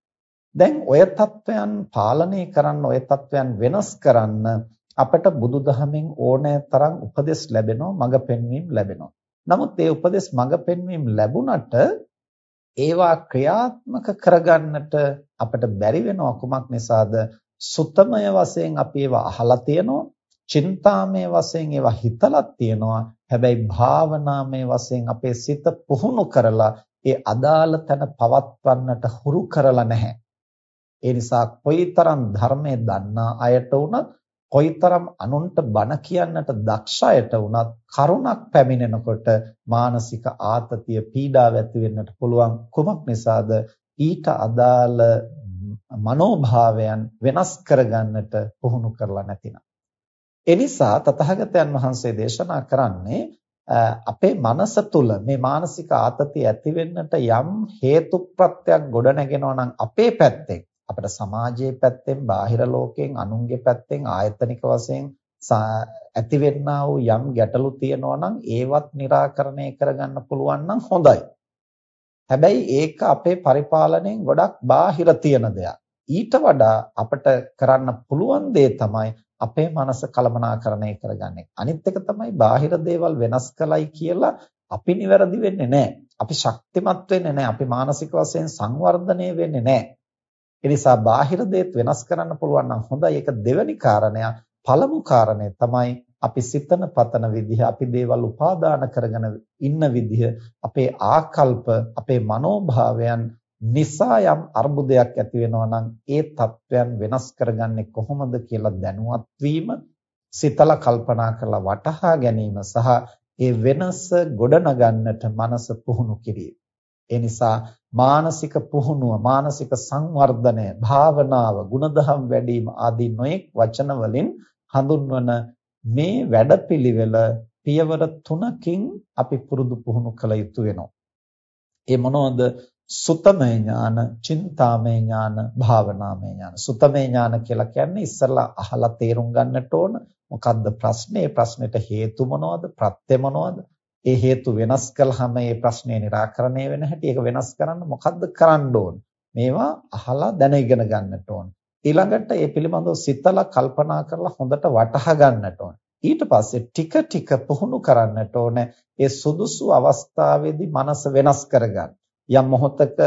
දැන් ඔය தත්වයන් පාලනය කරන්න ඔය தත්වයන් වෙනස් කරන්න අපට බුදුදහමෙන් ඕනෑ තරම් උපදෙස් ලැබෙනවා මඟ පෙන්වීම ලැබෙනවා. නමුත් ඒ උපදෙස් මඟ පෙන්වීම ලැබුණට ඒවා ක්‍රියාත්මක කරගන්නට අපට බැරි වෙනවා කුමක් නිසාද? සුත්තමය වශයෙන් අපි ඒවා අහලා තියෙනවා චින්තාමය වශයෙන් ඒවා හිතලක් තියෙනවා. හැබැයි භාවනාමය වශයෙන් අපේ සිත පුහුණු කරලා ඒ අදාළ තැන පවත්වන්නට හුරු කරලා නැහැ. ඒ නිසා කොයිතරම් ධර්මයේ දන්නා අයට වුණත් කොයිතරම් අනුන්ට බණ කියන්නට දක්ෂ අයට වුණත් කරුණක් පැමිණෙනකොට මානසික ආතතිය පීඩාව ඇති වෙන්නට පුළුවන් කුමක් නිසාද ඊට අදාළ මනෝභාවයන් වෙනස් කරගන්නට පුහුණු කරලා නැතිනම් එනිසා තථාගතයන් වහන්සේ දේශනා කරන්නේ අපේ මනස තුල මේ මානසික ආතතිය ඇති වෙන්නට යම් හේතු ප්‍රත්‍යක් ගොඩ නැගෙනවා නම් අපේ පැත්තෙන් අපිට සමාජයේ පැත්තෙන් බාහිර ලෝකයෙන් අනුන්ගේ පැත්තෙන් ආයතනික වශයෙන් ඇතිවෙන්නා වූ යම් ගැටලු තියෙනවා නම් ඒවත් निराකරණය කරගන්න පුළුවන් නම් හොඳයි. හැබැයි ඒක අපේ පරිපාලනයෙන් ගොඩක් බාහිර තියෙන දෙයක්. ඊට වඩා අපිට කරන්න පුළුවන් දේ තමයි අපේ මනස කලමනාකරණය කරගන්නේ. අනිත් එක තමයි බාහිර දේවල් වෙනස් කළයි කියලා අපි නිවැරදි වෙන්නේ නැහැ. අපි ශක්තිමත් වෙන්නේ නැහැ. අපි මානසික වශයෙන් සංවර්ධනය වෙන්නේ නැහැ. ඒ නිසා බාහිර දේත් වෙනස් කරන්න පුළුවන් නම් හොඳයි. ඒක දෙවෙනි කාරණය. පළමු කාරණය තමයි අපි සිතන පතන විදිහ, අපි දේවල් උපාදාන කරගෙන ඉන්න විදිහ, අපේ ආකල්ප, අපේ මනෝභාවයන් නිසා යම් අර්බුදයක් ඇති වෙනවා නම් ඒ தත්වයන් වෙනස් කරගන්නේ කොහොමද කියලා දැනුවත් වීම සිතලා කල්පනා කරලා වටහා ගැනීම සහ ඒ වෙනස ගොඩනගන්නට මනස පුහුණු කිරීම. ඒ නිසා මානසික පුහුණුව, මානසික සංවර්ධනය, භාවනාව, ගුණධම් වැඩිම ආදී නොඑක් වචන වලින් හඳුන්වන මේ වැඩපිළිවෙල පියවර තුනකින් අපි පුරුදු පුහුණු කළ යුතු වෙනවා. ඒ මොනවාද? සුතමේ ඥාන, චින්තාමේ ඥාන, භාවනාමේ ඥාන. සුතමේ ඥාන කියලා කියන්නේ ඉස්සරලා අහලා තේරුම් ගන්නට ඕන මොකද්ද ප්‍රශ්නේ? ප්‍රශ්නෙට හේතු මොනවද? ප්‍රත්‍ය මොනවද? ඒ හේතු වෙනස් කළාම මේ ප්‍රශ්නේ निराකරණය වෙන හැටි ඒක වෙනස් කරන්න මොකද්ද කරන්න ඕන? මේවා අහලා දැන ඉගෙන ගන්නට ඕන. ඊළඟට ඒ පිළිබඳව සිතලා කල්පනා කරලා හොඳට වටහා ගන්නට ඕන. ඊට පස්සේ ටික ටික පුහුණු කරන්නට ඕන. ඒ සුදුසු අවස්ථාවේදී මනස වෙනස් කරගන්න. යම් මොහොතක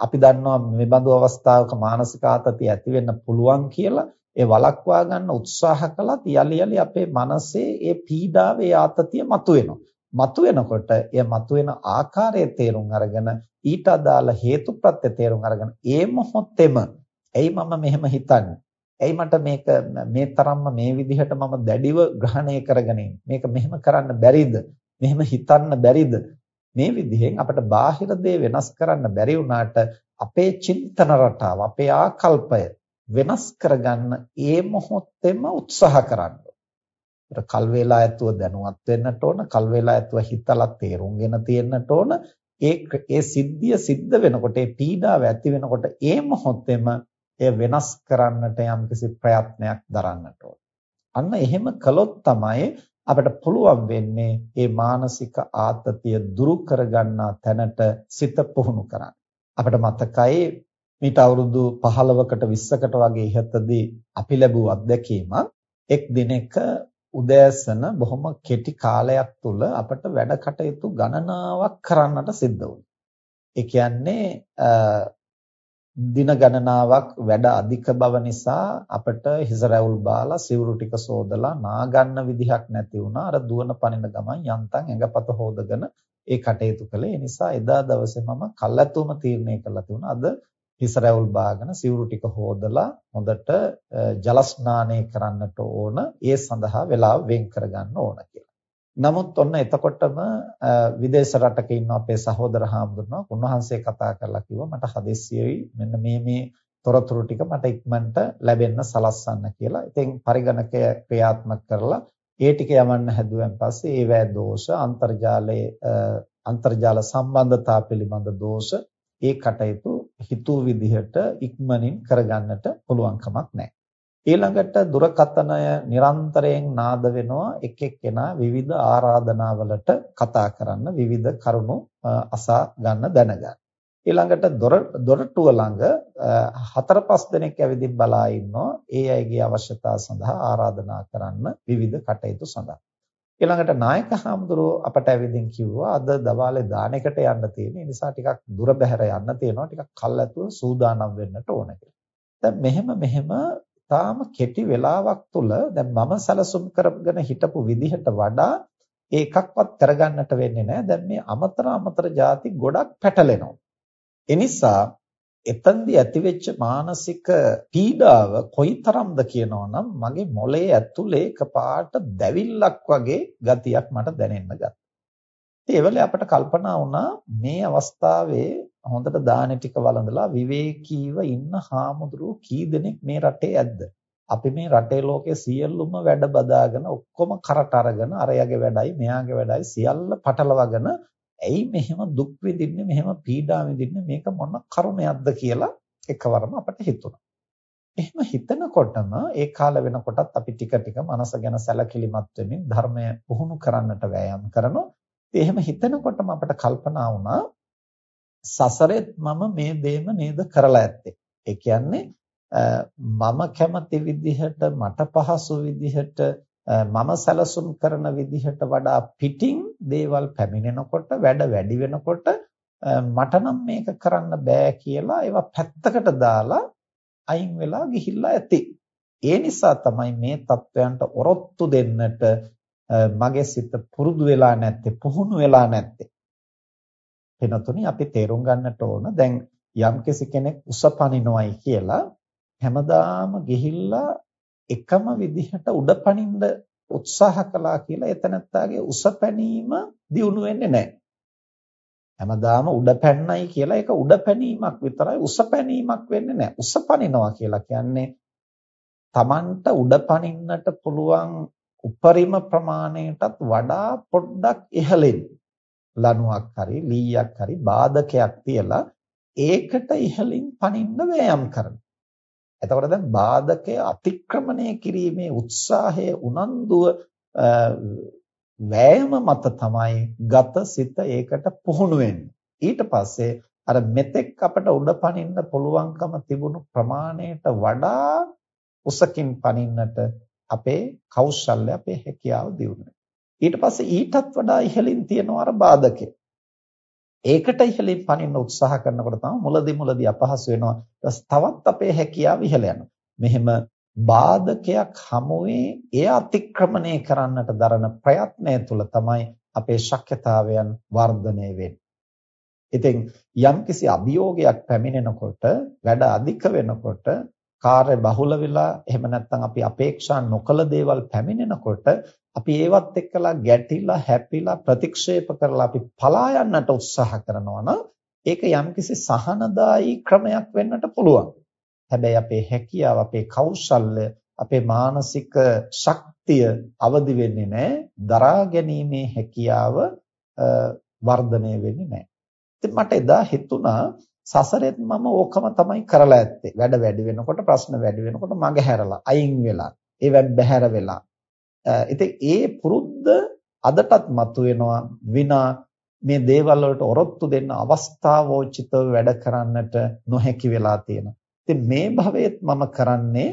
අපි දන්නවා මේ බඳු අවස්ථාවක මානසික ආතතිය ඇති වෙන්න පුළුවන් කියලා ඒ වළක්වා ගන්න උත්සාහ කළත් යලි යලි අපේ මනසේ ඒ පීඩාවේ ආතතිය මතුවෙනවා. මතුවෙනකොට එය මතුවෙන ආකාරය තේරුම් අරගෙන ඊට අදාළ හේතුප්‍රත්‍ය තේරුම් අරගෙන ඒ මොහොතේම ඇයි මම මෙහෙම හිතන්නේ? ඇයි මට මේක මේ තරම්ම මේ විදිහට මම දැඩිව ග්‍රහණය කරගෙන මේක මෙහෙම කරන්න බැරිද? මෙහෙම හිතන්න බැරිද? මේ විදිහෙන් අපිට බාහිර දේ වෙනස් කරන්න බැරි වුණාට අපේ චින්තන රටාව, අපේ ආකල්පය වෙනස් කරගන්න ඒ මොහොතේම උත්සාහ කරන්න. ඒතර කල් වේලා ඇතුව දැනුවත් වෙන්නට ඕන, කල් වේලා ඇතුව හිතලා තේරුම්ගෙන තියෙන්නට ඕන. ඒ ඒ සිද්ධිය සිද්ධ වෙනකොට, ඒ පීඩාව ඇති වෙනකොට ඒ මොහොතේම එය වෙනස් කරන්නට යම්කිසි ප්‍රයත්නයක් දරන්නට ඕන. අන්න එහෙම කළොත් තමයි අපිට පුළුවන් වෙන්නේ මේ මානසික ආතතිය දුරු කරගන්නා තැනට සිත පුහුණු කරන්න. අපිට මතකයි මීට අවුරුදු 15කට 20කට වගේ ඉහතදී අපි ලැබුව අත්දැකීමක් එක් දිනක උදෑසන බොහොම කෙටි කාලයක් තුල අපට වැඩ කටයුතු ගණනාවක් කරන්නට සිද්ධ වුණා. ඒ කියන්නේ දින ගණනාවක් වැඩ අධික බව නිසා අපට හිස රැවුල් බාලා සිවුරු ටික සෝදලා නා ගන්න විදිහක් නැති වුණා. අර දුවන පනින ගමන් යන්තම් ඇඟපත හොදගෙන ඒ කටයුතු කළේ. ඒ නිසා එදා දවසේ මම කල්ැතුම තීරණය කළා තිබුණා. අද හිස රැවුල් බාගෙන සිවුරු ටික හොදලා හොඳට ජල ස්නානය කරන්නට ඕන ඒ සඳහා වෙලාව වෙන් කරගන්න ඕන කියලා. නමුත් ඔන්න එතකොටම විදේශ රටක ඉන්න අපේ සහෝදර හාමුදුරුවෝ උන්වහන්සේ කතා කරලා කිව්වා මට හදිස්සියෙයි මෙන්න මේ මේ තොරතුරු ටික මට ඉක්මනට ලැබෙන්න සලස්සන්න කියලා. ඉතින් පරිගණකය ක්‍රියාත්මක කරලා ඒ ටික යවන්න හැදුවෙන් පස්සේ ඒවැ දෝෂ අන්තර්ජාලයේ අන්තර්ජාල සම්බන්ධතා පිළිබඳ දෝෂ ඒ කටයුතු හිතුව විදිහට ඉක්මනින් කරගන්නට පුළුවන් කමක් නැහැ. ඊළඟට දුරකථනය නිරන්තරයෙන් නාද වෙනවා එක් එක්කෙනා විවිධ ආරාධනාවලට කතා කරන්න විවිධ කරුණු අසා ගන්න දැනගන්න. ඊළඟට දොර දොරටුව ළඟ හතර පහ දෙනෙක් ඇවිදින් බලා ඉන්නවා ඒ අයගේ අවශ්‍යතා සඳහා ආරාධනා කරන්න විවිධ කටයුතු සඳහා. ඊළඟට නායක හාමුදුරුවෝ අපට ඇවිදින් කිව්වා අද දවාලේ දානෙකට යන්න තියෙන නිසා ටිකක් දුර බැහැර යන්න තියෙනවා ටිකක් කල් ඇතුව සූදානම් වෙන්නට ඕන දැන් මෙහෙම මෙහෙම තාම කෙටි වෙලාවක් තුල දැන් මම සැලසුම් කරගෙන හිටපු විදිහට වඩා ඒකක්වත් කරගන්නට වෙන්නේ නැහැ. දැන් මේ අමතර අමතර ಜಾති ගොඩක් පැටලෙනවා. එනිසා එතෙන්දී ඇතිවෙච්ච මානසික පීඩාව කොයිතරම්ද කියනවනම් මගේ මොළයේ ඇතුලේ එකපාරට දැවිල්ලක් වගේ ගතියක් මට දැනෙන්න ගත්තා. ඒ වෙලේ අපට කල්පනා වුණා මේ අවස්ථාවේ හොඳට දාන ටික වළඳලා විවේකීව ඉන්න හාමුදුරුවෝ කී දෙනෙක් මේ රටේ ඇද්ද? අපි මේ රටේ ලෝකයේ සියලුම වැඩ බදාගෙන ඔක්කොම කරට අරගෙන අරයාගේ වැඩයි මෙයාගේ වැඩයි සියල්ල පටලවාගෙන ඇයි මෙහෙම දුක් විඳින්නේ මෙහෙම පීඩා විඳින්නේ මේක මොන කර්මයක්ද කියලා එකවරම අපට හිතුණා. එහෙම හිතනකොටම ඒ කාල වෙනකොටත් අපි ටික ටික මනස ගැන සැලකිලිමත් වෙමින් ධර්මය පුහුණු කරන්නට වෑයම් කරනවා. එහෙම හිතනකොටම අපට කල්පනා වුණා සසරෙත් මම මේ දේම නේද කරලා ඇත්තේ. ඒ කියන්නේ මම කැමති විදිහට මට පහසු විදිහට මම සැලසුම් කරන විදිහට වඩා පිටින් දේවල් පැමිණෙනකොට වැඩ වැඩි වෙනකොට මට නම් මේක කරන්න බෑ කියලා ඒවා පැත්තකට දාලා අයින් වෙලා ගිහිල්ලා ඇති. ඒ නිසා තමයි මේ தත්වයන්ට ඔරොත්තු දෙන්නට මගේ සිත පුරුදු වෙලා නැත්තේ, පුහුණු වෙලා නැත්තේ. වෙනතුනි අපි තේරුම් ගන්නට ඕන දැන් යම්කිසි කෙනෙක් උසපනිනවයි කියලා හැමදාම ගිහිල්ලා එකම විදිහට උඩපනින්න උත්සාහ කළා කියලා එතනත්තාගේ උසපැනීම දියුණු වෙන්නේ නැහැ. හැමදාම උඩපැන්නයි කියලා ඒක උඩපැනීමක් විතරයි උසපැනීමක් වෙන්නේ නැහැ. උසපනිනවා කියලා කියන්නේ Tamanට උඩපනින්නට පුළුවන් උපරිම ප්‍රමාණයටත් වඩා පොඩ්ඩක් ඉහළින් ලණුවක් හරි ලීයක් හරි බාධකයක් තියලා ඒකට ඉහළින් පනින්න වෑයම් කරනවා. එතකොට දැන් බාධකය අතික්‍රමණය කිරීමේ උත්සාහය උනන්දුව වෑයම මත තමයි ගත සිත ඒකට පුහුණු වෙන්නේ. ඊට පස්සේ අර මෙතෙක් අපට උඩ පනින්න පුළුවන්කම තිබුණු ප්‍රමාණයට වඩා උසකින් පනින්නට අපේ කෞශල්‍ය අපේ හැකියාව දියුණු ඊට පස්සේ ඊටත් වඩා ඉහළින් තියෙනවා අර බාධකය. ඒකට ඉහළින් පනින්න උත්සාහ කරනකොට තමයි මුලදී මුලදී අපහසු වෙනවා. තවත් අපේ හැකියාව ඉහළ යනවා. මෙහෙම බාධකයක් හමුවේ එය අතික්‍රමණය කරන්නට දරන ප්‍රයත්නය තුළ තමයි අපේ ශක්්‍යතාවයන් වර්ධනය වෙන්නේ. ඉතින් යම්කිසි අභියෝගයක් පැමිණෙනකොට වැඩ අධික වෙනකොට කාර්ය බහුල වෙලා එහෙම නැත්නම් අපි අපේක්ෂා නොකළ දේවල් පැමිණෙනකොට අපි ඒවත් එක්කලා ගැටිලා හැපිලා ප්‍රතික්ෂේප කරලා අපි පලා යන්නට උත්සාහ කරනවා නම් ඒක යම්කිසි සහනදායී ක්‍රමයක් වෙන්නට පුළුවන්. හැබැයි අපේ හැකියාව, අපේ කෞශල්‍ය, අපේ මානසික ශක්තිය අවදි වෙන්නේ නැහැ. දරා ගැනීමේ හැකියාව වර්ධනය වෙන්නේ නැහැ. ඉතින් මට එදා හිතුණා සසරෙත් මම ඕකම තමයි කරලා ඇත්තේ. වැඩ වැඩි වෙනකොට ප්‍රශ්න වැඩි වෙනකොට මග හැරලා අයින් වෙලා ඒවෙන් බැහැර වෙලා. Uh, ඉතින් ඒ පුරුද්ද අදටත් මතුවෙනවා විනා මේ දේවල් වලට ඔරොත්තු දෙන්න අවස්ථාවෝචිතව වැඩ කරන්නට නොහැකි වෙලා තියෙනවා. ඉතින් මේ භවයේත් මම කරන්නේ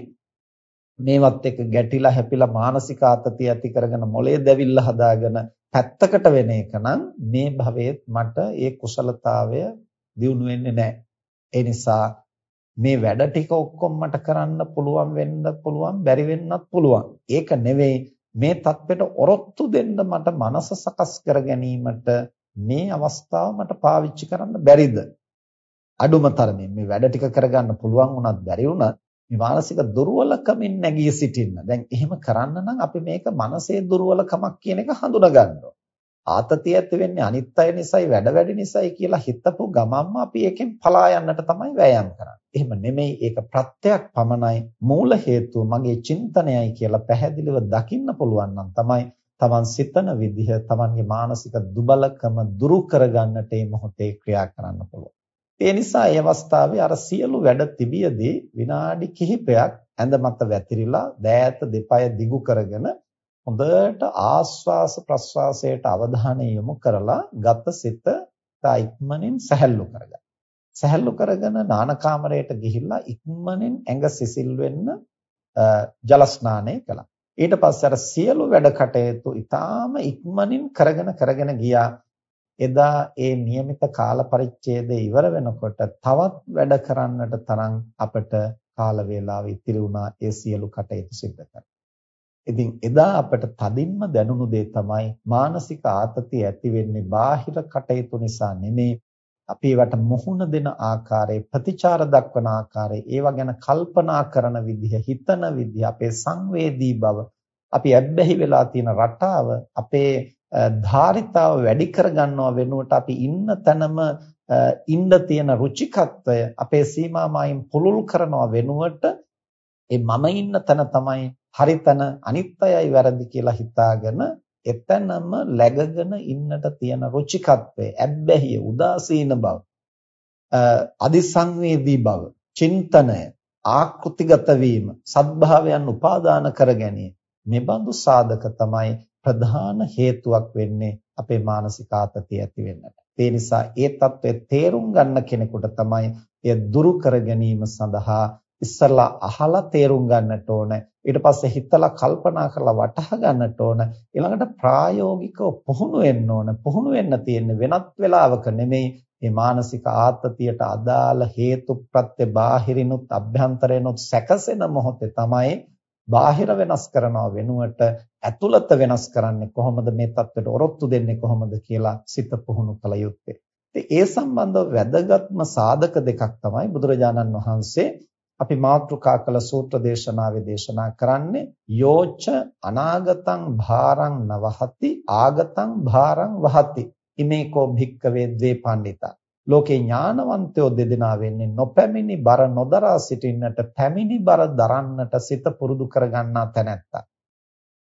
මේවත් එක්ක ගැටිලා හැපිලා මානසික ආතතිය ඇති කරගෙන මොලේ දැවිල්ල හදාගෙන පැත්තකට වෙන එක නම් මේ භවයේත් මට ඒ කුසලතාවය දියුණු වෙන්නේ නැහැ. ඒ නිසා මේ වැඩ ටික ඔක්කොම මට කරන්න පුළුවන් වෙන්න පුළුවන් බැරි වෙන්නත් පුළුවන්. ඒක නෙවෙයි මේ தත්වෙට ඔරොත්තු දෙන්න මට මනස සකස් කර ගැනීමට මේ අවස්ථාව මට පාවිච්චි කරන්න බැරිද? අඩුම තරමින් මේ වැඩ ටික කරගන්න පුළුවන් වුණත් බැරි වුණත් මේ මානසික දුර්වලකමින් නැගී සිටින්න. දැන් එහෙම කරන්න නම් අපි මේක මනසේ දුර්වලකමක් කියන එක හඳුනා ගන්න ඕන. ආතතිය ඇති වෙන්නේ අනිත් අය නිසායි වැඩ වැඩි නිසායි කියලා හිතපු ගමන්ම අපි එකෙන් පලා යන්නට තමයි වෑයම් කරන්නේ. එහෙම නෙමෙයි ඒක ප්‍රත්‍යක් පමණයි මූල හේතුව මගේ චින්තනයයි කියලා පැහැදිලිව දකින්න පුළුවන් නම් තමයි තමන් සිතන විදිහ තමන්ගේ මානසික දුබලකම දුරු කරගන්නට මේ මොහොතේ ක්‍රියා කරන්න පුළුවන්. ඒ නිසා මේ අවස්ථාවේ අර සියලු වැඩ තිබියදී විනාඩි කිහිපයක් ඇඳ මත වැතිරිලා දෑත දෙපය දිගු කරගෙන හොඳට ආස්වාස ප්‍රස්වාසයට අවධානය යොමු කරලා ගත සිත ඉක්මනින් සැහැල්ලු කරගන්න. සැහැල්ලු කරගෙන නාන කාමරයට ගිහිල්ලා ඉක්මනින් ඇඟ සිසිල් වෙන්න ජල ස්නානය කළා. ඊට පස්සේ අර සියලු වැඩ කටයුතු ඊටාම ඉක්මනින් කරගෙන කරගෙන ගියා. එදා ඒ નિયમિત කාල පරිච්ඡේදය ඉවර වෙනකොට තවත් වැඩ කරන්නට තරම් අපට කාල වේලාව ඉතිරි වුණා ඒ සියලු කටයුතු සිදු කරන්න. ඉතින් එදා අපට තදින්ම දැනුණු දේ තමයි මානසික ආතතිය ඇති වෙන්නේ බාහිර කටයුතු නිසා නෙමේ. අපි ඒවට මුහුණ දෙන ආකාරය ප්‍රතිචාර දක්වන ආකාරය ඒවා ගැන කල්පනා කරන විදිහ හිතන විදිහ අපේ සංවේදී බව අපි ඇබ්බැහි වෙලා තියෙන රටාව අපේ ධාරිතාව වැඩි කරගන්නව වෙනුවට අපි ඉන්න තැනම ඉන්න තියෙන රුචිකත්වය අපේ සීමා මායින් පුළුල් කරනව වෙනුවට ඒ මම ඉන්න තැන තමයි හරිතන අනිත් අයයි වැරදි කියලා හිතාගෙන එතනම läගගෙන ඉන්නට තියෙන රුචිකත්වය, ඇබ්බැහිය, උදාසීන බව, අදිසංවේදී බව, චින්තනය, ආකෘතිගත වීම, සද්භාවයන් උපාදාන කර ගැනීම. මෙබඳු සාධක තමයි ප්‍රධාන හේතුවක් වෙන්නේ අපේ මානසික ආතතිය ඇති වෙන්නට. ඒ නිසා ඒ తත්වය තේරුම් ගන්න කෙනෙකුට තමයි එය දුරු කර ගැනීම සඳහා ඉස්සලා අහලා තේරුම් ගන්නට ඕන ඊට පස්සේ හිතලා කල්පනා කරලා වටහා ගන්නට ඕන. ඊළඟට ප්‍රායෝගිකව පුහුණු වෙන්න ඕන. පුහුණු වෙන්න තියෙන්නේ වෙනත් වෙලාවක නෙමෙයි මේ මානසික ආතතියට අදාළ හේතු ප්‍රත්‍ය බාහිරිනුත් අභ්‍යන්තරේනුත් සැකසෙන මොහොතේ තමයි බාහිර වෙනස් කරනව වෙනුවට ඇතුළත වෙනස් කරන්නේ කොහොමද? මේ தත්වෙට ඔරොත්තු දෙන්නේ කොහොමද කියලා සිත පුහුණු කළ යුත්තේ. ඒ සම්බන්ධව වැදගත්ම සාධක දෙකක් තමයි බුදුරජාණන් වහන්සේ අපි මාතෘකා කළ සූත්‍ර දේශනාවේ දේශනා කරන්නේ යෝච අනාගතං භාරං නවහති ආගතං භාරං වහති. ඉමේකෝ භික්කවේ ද්වේ පණ්ඩිතා ලෝකේ ඥානවන්තයෝ දෙදෙනා වෙන්නේ නොපැමිණි බර නොදරා සිටින්නට පැමිණි බර දරන්නට සිත පුරුදු කරගන්නා තැනැත්තා.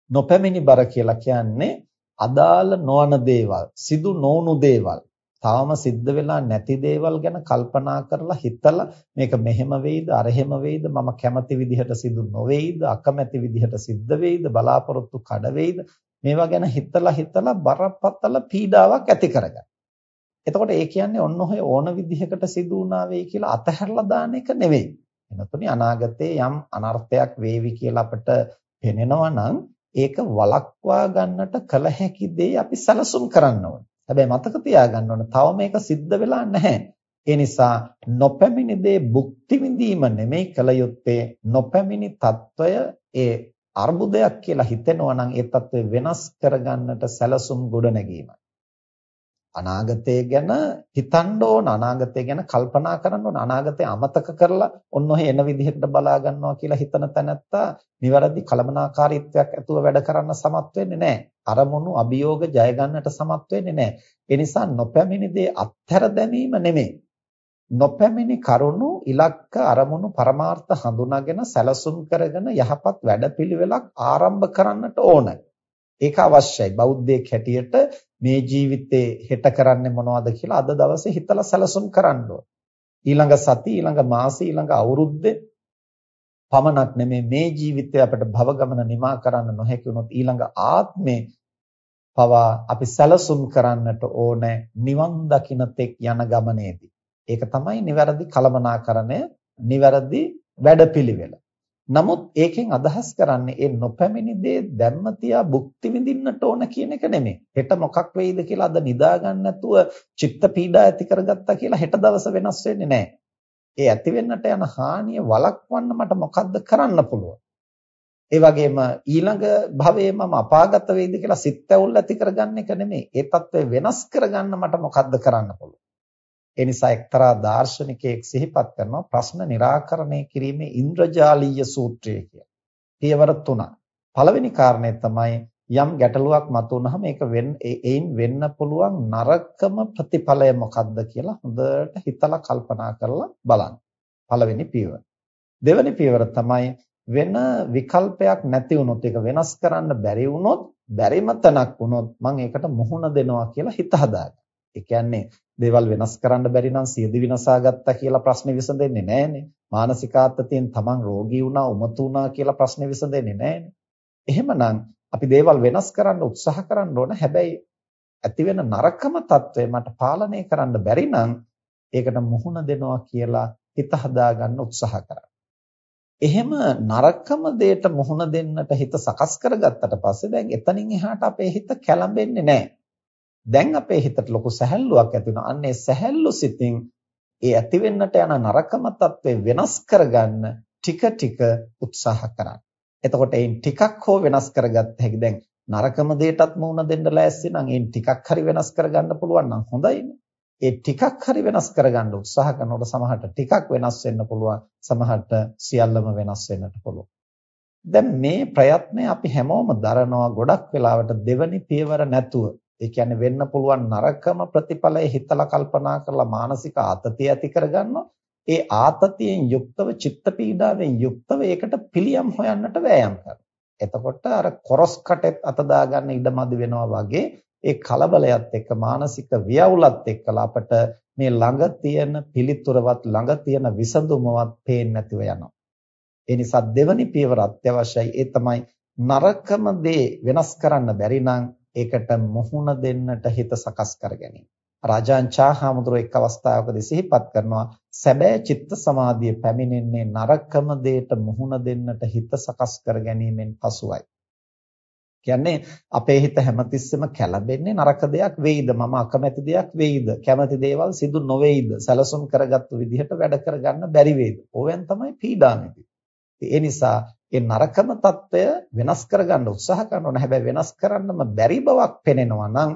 නොපැමිණි බර කියලා කියන්නේ අදාළ නොවන දේවල්, සිදු නොවුණු දේවල්, තාම සිද්ධ වෙලා නැති දේවල් ගැන කල්පනා කරලා හිතලා මේක මෙහෙම වෙයිද අරහෙම වෙයිද මම කැමති විදිහට සිදු නොවේයිද අකමැති විදිහට සිද්ධ වෙයිද බලාපොරොත්තු කඩ වෙයිද මේවා ගැන හිතලා හිතලා බරපතල පීඩාවක් ඇති කරගන්න. එතකොට ඒ කියන්නේ ඔන්න ඔය ඕන විදිහකට සිදු වුණා වෙයි කියලා අතහැරලා දාන එක නෙවෙයි. එනතුනි අනාගතේ යම් අනර්ථයක් වේවි කියලා අපිට පෙනෙනවා නම් ඒක වළක්වා ගන්නට කල හැකි දේ අපි සැලසුම් කරන්න ඕනේ. හැබැයි මතක තියාගන්න ඕන තව මේක සිද්ධ වෙලා නැහැ. ඒ නිසා නොපැමිණි දේ භුක්ති විඳීම නෙමෙයි කල යුත්තේ නොපැමිණි తত্ত্বය ඒ අර්බුදයක් කියලා හිතෙනවා නම් ඒ తত্ত্বය වෙනස් කරගන්නට සැලසුම් ගොඩනැගීමයි. අනාගතය ගැන හිතන්න ඕන අනාගතය ගැන කල්පනා කරන්න ඕන අනාගතය අමතක කරලා ඔන්න ඔහෙ එන විදිහකට බලා ගන්නවා කියලා හිතන තැනත්තා නිවැරදි කලමනාකාරීත්වයක් ඇතුව වැඩ කරන්න සමත් වෙන්නේ නැහැ. අරමුණු අභියෝග ජය ගන්නට සමත් වෙන්නේ නැහැ. ඒ නිසා නොපැමිණි දේ අත්හැර දැමීම නෙමෙයි. නොපැමිණි කරුණු ඉලක්ක අරමුණු පරමාර්ථ හඳුනාගෙන සැලසුම් කරගෙන යහපත් වැඩපිළිවෙලක් ආරම්භ කරන්නට ඕන. ඒක අවශ්‍යයි. බෞද්ධයෙක් හැටියට මේ ජීවිතේ හෙට කරන්නේ මොනවද කියලා අද දවසේ හිතලා සැලසුම් කරන්න ඊළඟ සති ඊළඟ මාසෙ ඊළඟ අවුරුද්දේ පමණක් නෙමේ මේ ජීවිතය අපිට භව ගමන නිමා කරන්න නොහැකි වුණොත් ඊළඟ ආත්මේ පවා අපි සැලසුම් කරන්නට ඕනේ නිවන් දකින්න තෙක් යන ගමනේදී. ඒක තමයි නිවැරදි කලමනාකරණය, නිවැරදි වැඩපිළිවෙල. නමුත් ඒකෙන් අදහස් කරන්නේ ඒ නොපැමිණි දේ දැම්ම තියා භුක්ති විඳින්නට ඕන කියන එක නෙමෙයි. හෙට මොකක් වෙයිද කියලා අද නිදා ගන්න නැතුව චිත්ත පීඩා ඇති කරගත්තා කියලා හෙට දවස වෙනස් වෙන්නේ නැහැ. ඒ ඇති වෙන්නට යන හානිය වළක්වන්න මට මොකද්ද කරන්න පුළුවන්? ඒ වගේම ඊළඟ භවයේ මම අපාගත වෙයිද කියලා සිත් ඇවුල් ඇති කරගන්න එක නෙමෙයි. ඒ తත්වය වෙනස් කරගන්න මට මොකද්ද කරන්න පුළුවන්? ඒ නිසා එක්තරා දාර්ශනිකයෙක් සිහිපත් කරනවා ප්‍රශ්න निराකරණය කිරීමේ ඉන්ද්‍රජාලීය සූත්‍රය කියලා. පියවර තුනක්. පළවෙනි කාරණය තමයි යම් ගැටලුවක් මතුවනහම ඒක වෙන්න ඒයින් වෙන්න පුළුවන් නරකම ප්‍රතිඵලය මොකක්ද කියලා හොඳට හිතලා කල්පනා කරලා බලන්න. පළවෙනි පියවර. දෙවෙනි පියවර තමයි වෙන විකල්පයක් නැති වුණොත් ඒක වෙනස් කරන්න බැරි වුණොත් බැරිම තැනක් වුණොත් මම ඒකට මුහුණ දෙනවා කියලා හිත හදාගන්න. ඒ කියන්නේ දේවල් වෙනස් කරන්න බැරි නම් සියදි විනාසා ගත්තා කියලා ප්‍රශ්නේ විසඳෙන්නේ නැහනේ. මානසික ආතතියෙන් තමන් රෝගී වුණා, උමතු වුණා කියලා ප්‍රශ්නේ විසඳෙන්නේ නැහනේ. එහෙමනම් අපි දේවල් වෙනස් කරන්න උත්සාහ කරන්න ඕන. හැබැයි ඇති වෙන නරකම తත්වය මට පාලනය කරන්න බැරි නම් ඒකට මුහුණ දෙනවා කියලා හිත හදාගන්න උත්සාහ කරන්න. එහෙම නරකම දෙයට මුහුණ දෙන්නට හිත සකස් කරගත්තට පස්සේ දැන් එතනින් එහාට අපේ හිත කැළඹෙන්නේ නැහැ. දැන් අපේ හිතට ලොකු සැහැල්ලුවක් ඇති වෙනවා. අන්නේ සැහැල්ලු සිතින් ඒ ඇති වෙන්නට යන නරකම తත්වේ වෙනස් කරගන්න ටික ටික උත්සාහ කරන්න. එතකොට ඒන් ටිකක් හෝ වෙනස් කරගත්ත හැකි දැන් නරකම දෙයටත් මුහුණ දෙන්න ලෑස්ති නම් ඒන් ටිකක් හරි වෙනස් කරගන්න පුළුවන් නම් හොඳයිනේ. ඒ ටිකක් හරි වෙනස් කරගන්න උත්සාහ කරනකොට සමහරට ටිකක් වෙනස් වෙන්න පුළුවන් සමහරට සියල්ලම වෙනස් වෙන්නට පුළුවන්. දැන් මේ ප්‍රයත්නය අපි හැමෝම දරනවා ගොඩක් වෙලාවට දෙවනි පියවර නැතුව ඒ කියන්නේ වෙන්න පුළුවන් නරකම ප්‍රතිඵලය හිතලා කල්පනා කරලා මානසික ආතතිය ඇති කරගන්නවා. ඒ ආතතියෙන් යුක්තව චිත්ත පීඩාවෙන් යුක්තව ඒකට පිළියම් හොයන්නට වෑයම් කරනවා. එතකොට අර කොරස් කටෙත් අත දාගන්න ඉඩමදි වෙනවා වගේ ඒ කලබලයත් එක්ක මානසික වියවුලත් එක්කලා අපට මේ ළඟ තියෙන පිළිතුරවත් ළඟ තියෙන විසඳුමවත් පේන්නේ නැතිව යනවා. ඒ නිසා දෙවනි පියවර අත්‍යවශ්‍යයි. ඒ තමයි නරකම දේ වෙනස් කරන්න බැරි නම් ඒකට මුහුණ දෙන්නට හිත සකස් කර ගැනීම. රාජාංචා හාමුදුරුව එක් අවස්ථාවකදී සිහිපත් කරනවා සැබෑ චිත්ත සමාධිය පැමිණෙන්නේ නරකම දෙයට මුහුණ දෙන්නට හිත සකස් කර ගැනීමෙන් පසුවයි. කියන්නේ අපේ හිත හැමතිස්සෙම කැළඹෙන්නේ නරක දෙයක් වෙයිද? මම අකමැති දෙයක් වෙයිද? කැමති දේවල් සිදු නොවේයිද? සැලසුම් කරගත්තු විදිහට වැඩ කරගන්න බැරි වෙයිද? ඕවෙන් තමයි පීඩානෙදි. ඒ නිසා ඒ නරකම తত্ত্বය වෙනස් කරගන්න උත්සාහ කරනවා. හැබැයි වෙනස් කරන්නම බැරි බවක් පෙනෙනවා නම්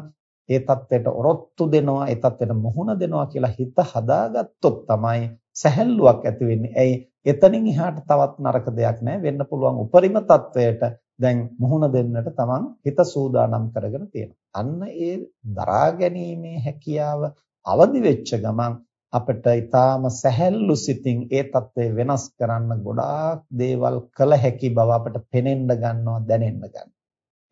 ඒ தත්ත්වයට ඔරොත්තු දෙනවා, ඒ தත්ත්වයට මුහුණ දෙනවා කියලා හිත හදාගත්තොත් තමයි සැහැල්ලුවක් ඇති වෙන්නේ. ඇයි? එතනින් එහාට තවත් නරක දෙයක් නැහැ. වෙන්න පුළුවන් උපරිම தත්ත්වයට දැන් මුහුණ දෙන්නට තමන් හිත සූදානම් කරගෙන තියෙනවා. අන්න ඒ දරා හැකියාව අවදි වෙච්ච ගමන් අපිට ඊටාම සැහැල්ලු සිතින් ඒ தත්ත්වය වෙනස් කරන්න ගොඩාක් දේවල් කළ හැකි බව අපිට පෙනෙන්න ගන්නවා දැනෙන්න ගන්නවා.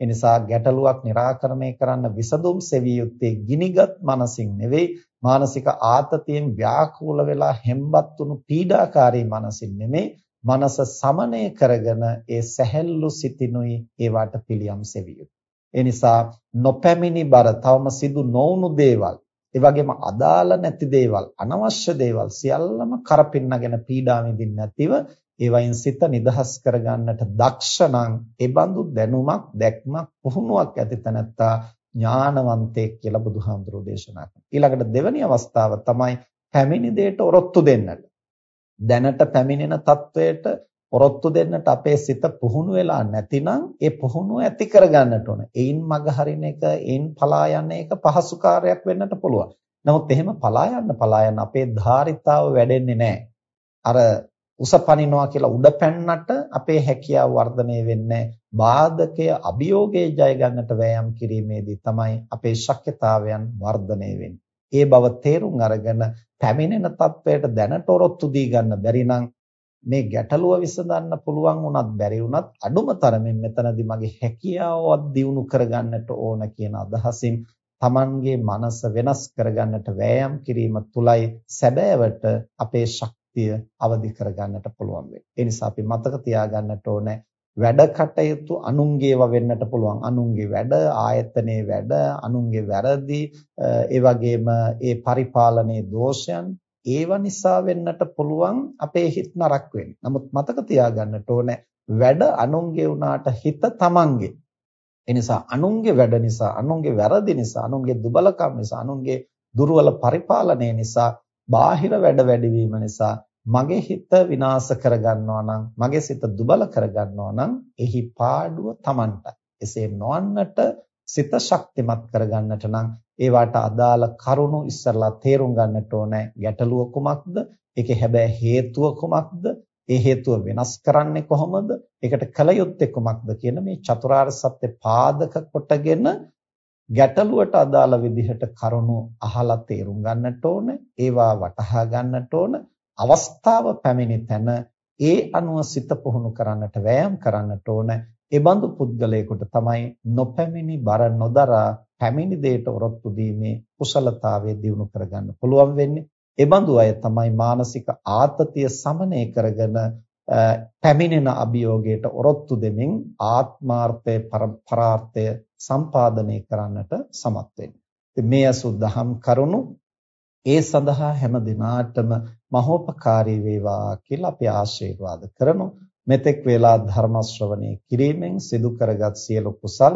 ඒ නිසා ගැටලුවක් निराකරණය කරන්න විසඳුම් සෙවිය යුත්තේ ගිනිගත් මනසින් නෙවෙයි මානසික ආතතියෙන් ව්‍යාකූල වෙලා හෙම්බත් වුණු පීඩාකාරී මනසින් නෙමෙයි මනස සමනය කරගෙන ඒ සැහැල්ලු සිතිනුයි ඒවට පිළියම් සෙවිය යුත්තේ. ඒ නිසා නොපැමිණි බර තවම සිදු නොවුණු දේවල් ඒ වගේම අදාළ නැති දේවල් අනවශ්‍ය දේවල් සියල්ලම කරපින්නගෙන පීඩා විඳින්න නැතිව ඒවයින් සිත නිදහස් කරගන්නට දක්ෂ නම් ඒ බඳු දැනුමක් දැක්මක් පුහුණුවක් ඇති තැනැත්තා ඥානවන්තයෙක් කියලා බුදුහාමුදුරෝ දේශනා කරනවා ඊළඟට දෙවැනි අවස්ථාව තමයි පැමිණි දෙයට ඔරොත්තු දෙන්නට. දැනට පැමිණෙන තත්වයට ඔරොත්තු දෙන්නට අපේ සිත පුහුණු වෙලා නැතිනම් ඒ පුහුණුව ඇති කරගන්නට ඕන. ඒයින් මග හරින එක, ඒයින් පලා යන එක පහසු කාර්යයක් වෙන්නට පුළුවන්. නමුත් එහෙම පලා යන්න පලා යන්න අපේ ධාරිතාව වැඩෙන්නේ නැහැ. අර උසපනිනවා කියලා උඩ පැන්නට අපේ හැකියාව වර්ධනය වෙන්නේ බාධකය අභියෝගයේ ජය ගන්නට වෑයම් කිරීමේදී තමයි අපේ ශක්්‍යතාවයන් වර්ධනය වෙන්නේ. ඒ බව තේරුම් අරගෙන පැමිණෙන තත්වයට දැනට ඔරොත්තු දී ගන්න බැරි නම් මේ ගැටලුව විසඳන්න පුළුවන් වුණත් බැරි වුණත් අඩුම තරමින් මෙතනදී මගේ හැකියාවවත් දියුණු කරගන්නට ඕන කියන අදහසින් Tamanගේ මනස වෙනස් කරගන්නට වෑයම් කිරීම තුලයි සැබෑවට අපේ ශක්තිය අවදි කරගන්නට පුළුවන් වෙන්නේ. ඒ නිසා අපි මතක තියාගන්නට ඕනේ වැඩ කටයුතු අනුන්ගේව වෙන්නට පුළුවන් අනුන්ගේ වැඩ ආයතනයේ වැඩ අනුන්ගේ වැරදි ඒ වගේම ඒ පරිපාලනයේ දෝෂයන් ඒව නිසා වෙන්නට පුළුවන් අපේ හිත නරක වෙන්නේ. නමුත් මතක තියාගන්නට ඕනේ වැඩ අනුන්ගේ වුණාට හිත තමන්ගේ. ඒ නිසා අනුන්ගේ වැඩ නිසා අනුන්ගේ වැරදි නිසා අනුන්ගේ දුබලකම් නිසා අනුන්ගේ දුර්වල පරිපාලනය නිසා බාහිර වැඩ වැඩිවීම නිසා මගේ හිත විනාශ කරගන්නවා නම් මගේ සිත දුබල කරගන්නවා නම් එහි පාඩුව Tamanට. එසේ නොවන්නට සිත ශක්තිමත් කරගන්නට නම් ඒවට අදාළ කරුණු ඉස්සරලා තේරුම් ගන්නට ඕනේ. ගැටලුව කුමක්ද? ඒකේ හැබැයි හේතුව කුමක්ද? ඒ හේතුව වෙනස් කරන්නේ කොහොමද? ඒකට කල යුත්තේ කුමක්ද කියන මේ චතුරාර්ය සත්‍ය පාදක කොටගෙන ගැටලුවට අදාළ විදිහට කරුණු අහලා තේරුම් ගන්නට ඕනේ. ඒවා වටහා ගන්නට ඕනේ. අවස්ථාව පැමිණි තැන ඒ අනුව සිත පුහුණු කරන්නට වෑයම් කරන්නට ඕන. ඒ බඳු පුද්ගලයෙකුට තමයි නොපැමිණි බර නොදරා පැමිණි දෙයට ඔරොත්තු දීමේ කුසලතාවය දිනු කරගන්න පුළුවන් වෙන්නේ. ඒ බඳු අය තමයි මානසික ආතතිය සමනය කරගෙන පැමිණෙන අභියෝගයට ඔරොත්තු දෙමින් ආත්මාර්ථය පරාර්ථය සම්පාදනය කරන්නට සමත් වෙන්නේ. මේ අසුද්ධහම් කරුණු ඒ සඳහා හැම දිනාටම මහෝපකාරී වේවා කියලා අපි ආශිර්වාද කරමු. මෙතෙක් වේලා ධර්ම ශ්‍රවණය කිරීමෙන් සිදු කරගත් සියලු කුසල්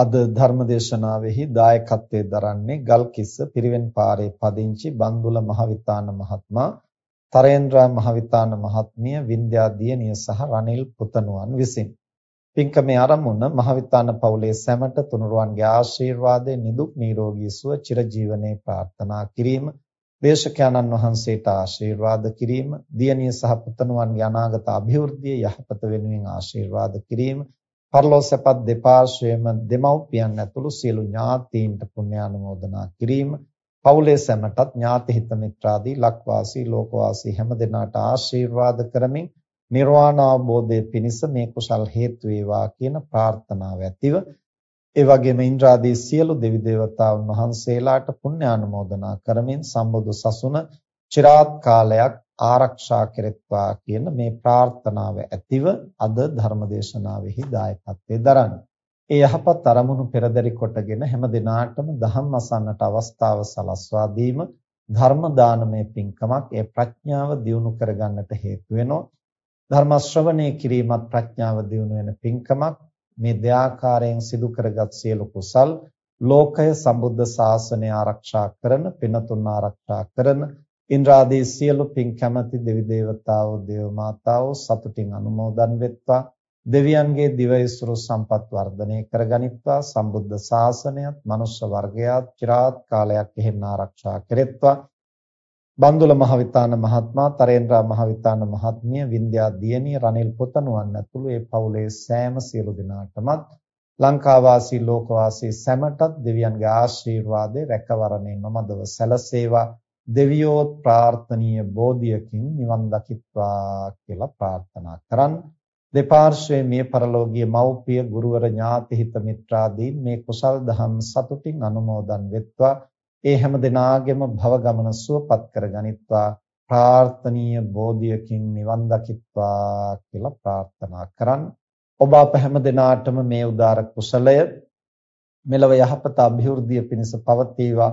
අද ධර්මදේශනාවෙහි දායකත්වයේ දරන්නේ ගල්කිස්ස පිරිවෙන් පාරේ පදිංචි බන්දුල මහවිතාන මහත්මයා තරේන්ද්‍රා මහවිතාන මහත්මිය වින්ද්‍යා දියණිය සහ රනිල් පුතණුවන් විසින්. පින්කමේ ආරම්භුණ මහවිතාන පවුලේ සැමට තුනුරුවන්ගේ ආශිර්වාදයෙන් නිදුක් නිරෝගී සුව චිරජීවනයේ ප්‍රාර්ථනා කිරීම දේශකයන්න් වහන්සේට ආශිර්වාද කිරීම දියණිය සහ පුතණුවන්ගේ අනාගත અભිවෘද්ධිය යහපත වෙනුවෙන් ආශිර්වාද කිරීම පරලෝසපත් දෙපාර්ශ්වයේම දෙමව්පියන් ඇතුළු සියලු ඥාතීන්ට පුණ්‍යානුමෝදනා කිරීම පවුලේ සැමටත් ඥාති හිත මිත්‍රාදී ලක්වාසී ලෝකවාසී හැම දෙනාට ආශිර්වාද කරමින් නිර්වාණ අවබෝධයේ පිණිස මේ කුසල් හේතු වේවා කියන ප්‍රාර්ථනාව ඇතිව ඒ වගේම ඉන්ද්‍රාදී සියලු දෙවි දේවතාවුන් වහන්සේලාට පුණ්‍යානුමෝදනා කරමින් සම්බුදු සසුන চিරාත් කාලයක් ආරක්ෂා කෙරෙත්වා කියන මේ ප්‍රාර්ථනාව ඇතිව අද ධර්මදේශනාවෙහි දායකත්වයේ දරන්නේ. ඒ යහපත් අරමුණු පෙරදරි කොටගෙන හැම දිනාටම ධම්ම අසන්නට අවස්ථාව සලස්වා දීම ධර්ම දානමය පින්කමක් ඒ ප්‍රඥාව දියුණු කරගන්නට හේතු වෙනවා. ධර්ම ශ්‍රවණය කිරීමත් ප්‍රඥාව දියුණු වෙන පින්කමක්. මේ දෙආකාරයෙන් සිදු කරගත් සියලු කුසල් ලෝකය සම්බුද්ධ ශාසනය ආරක්ෂා කරන, පිනතුන් ආරක්ෂා කරන ඉන්ද්‍රාදී සියලු පින් කැමැති දෙවි දේවතාවෝ දේව මාතාවෝ සතුටින් අනුමෝදන් වෙත්වා. දෙවියන්ගේ දිවයිසුරු සම්පත් වර්ධනය කරගනිත්වා. සම්බුද්ධ ශාසනයත් මනුෂ්‍ය වර්ගයාත් চিරාත් කාලයක් එහෙම ආරක්ෂා කෙරෙත්වා. බන්දුල මහවිතාන මහත්මයා තරේන්ද්‍රා මහවිතාන මහත්මිය වින්ද්‍යා දියණිය රනිල් පුතණුවන් ඇතුළු ඒ පවුලේ සෑම සියලු දෙනාටමත් ලංකාවාසී ලෝකවාසී සැමටත් දෙවියන්ගේ ආශිර්වාදේ රැකවරණය නොමදව සැලසේවා. දෙවියෝ ප්‍රාර්ථනීය බෝධියකින් නිවන් දකිත්වා කියලා ප්‍රාර්ථනා කරන් දෙපාර්ශ්වයේ මිය පරලෝකීය මව්පිය ගුරුවර ඥාති හිත මිත්‍රාදීන් මේ කුසල් දහම් සතුටින් අනුමෝදන් වෙත්වා. ඒ හැම දිනාගෙම භව ගමන සුවපත් කරගනිත්වා ප්‍රාර්ථනීය බෝධියකින් නිවන් දකිත්වා කියලා ප්‍රාර්ථනා කරන් ඔබ අප හැම දිනාටම මේ උදාර කුසලය මෙලව යහපත અભිවෘද්ධිය පිණිස පවතිවා.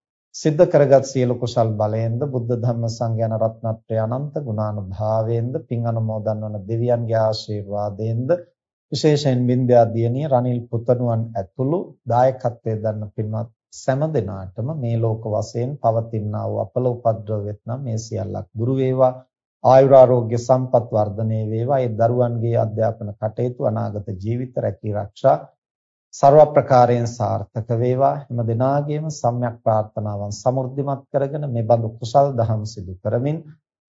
සිද්ධ කරගත් සියලු කුසල් බලයෙන්ද බුද්ධ ධම්ම සංඝයාන රත්නත්‍රය අනන්ත ගුණානුභාවයෙන්ද පින් අනුමෝදන් වන දෙවියන්ගේ ආශිර්වාදයෙන්ද විශේෂයෙන් වින්ද්‍යා දියණිය රනිල් පුතණුවන් ඇතුළු දායකත්වයේ දරන පින්වත් සෑම දිනාටම මේ ලෝක වශයෙන් පවතිනා වූ අපල උපද්‍රව වෙත්නම් මේ සියල්ලක් දුරු වේවා. ආයුරාෝග්‍ය සම්පත් වර්ධනය වේවා. ඒ දරුවන්ගේ අධ්‍යාපන කටයුතු අනාගත ජීවිත රැකී ආරක්ෂා ਸਰව ප්‍රකාරයෙන් සාර්ථක වේවා. හැම දිනාගේම සම්‍යක් ප්‍රාර්ථනාවන් සමෘද්ධිමත් කරගෙන මේ බඳු කුසල් දහම් සිදු කරමින්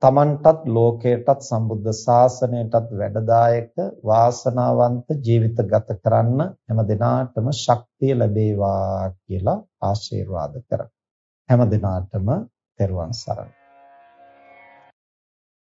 තමන්ටත් ලෝකයටත් සම්බුද්ධ ශාසනයටත් වැඩදායක වාසනාවන්ත ජීවිත ගත කරන්න හැම දිනාටම ශක්තිය ලැබේවා කියලා ආශිර්වාද කරා හැම දිනාටම තෙරුවන් සරණයි.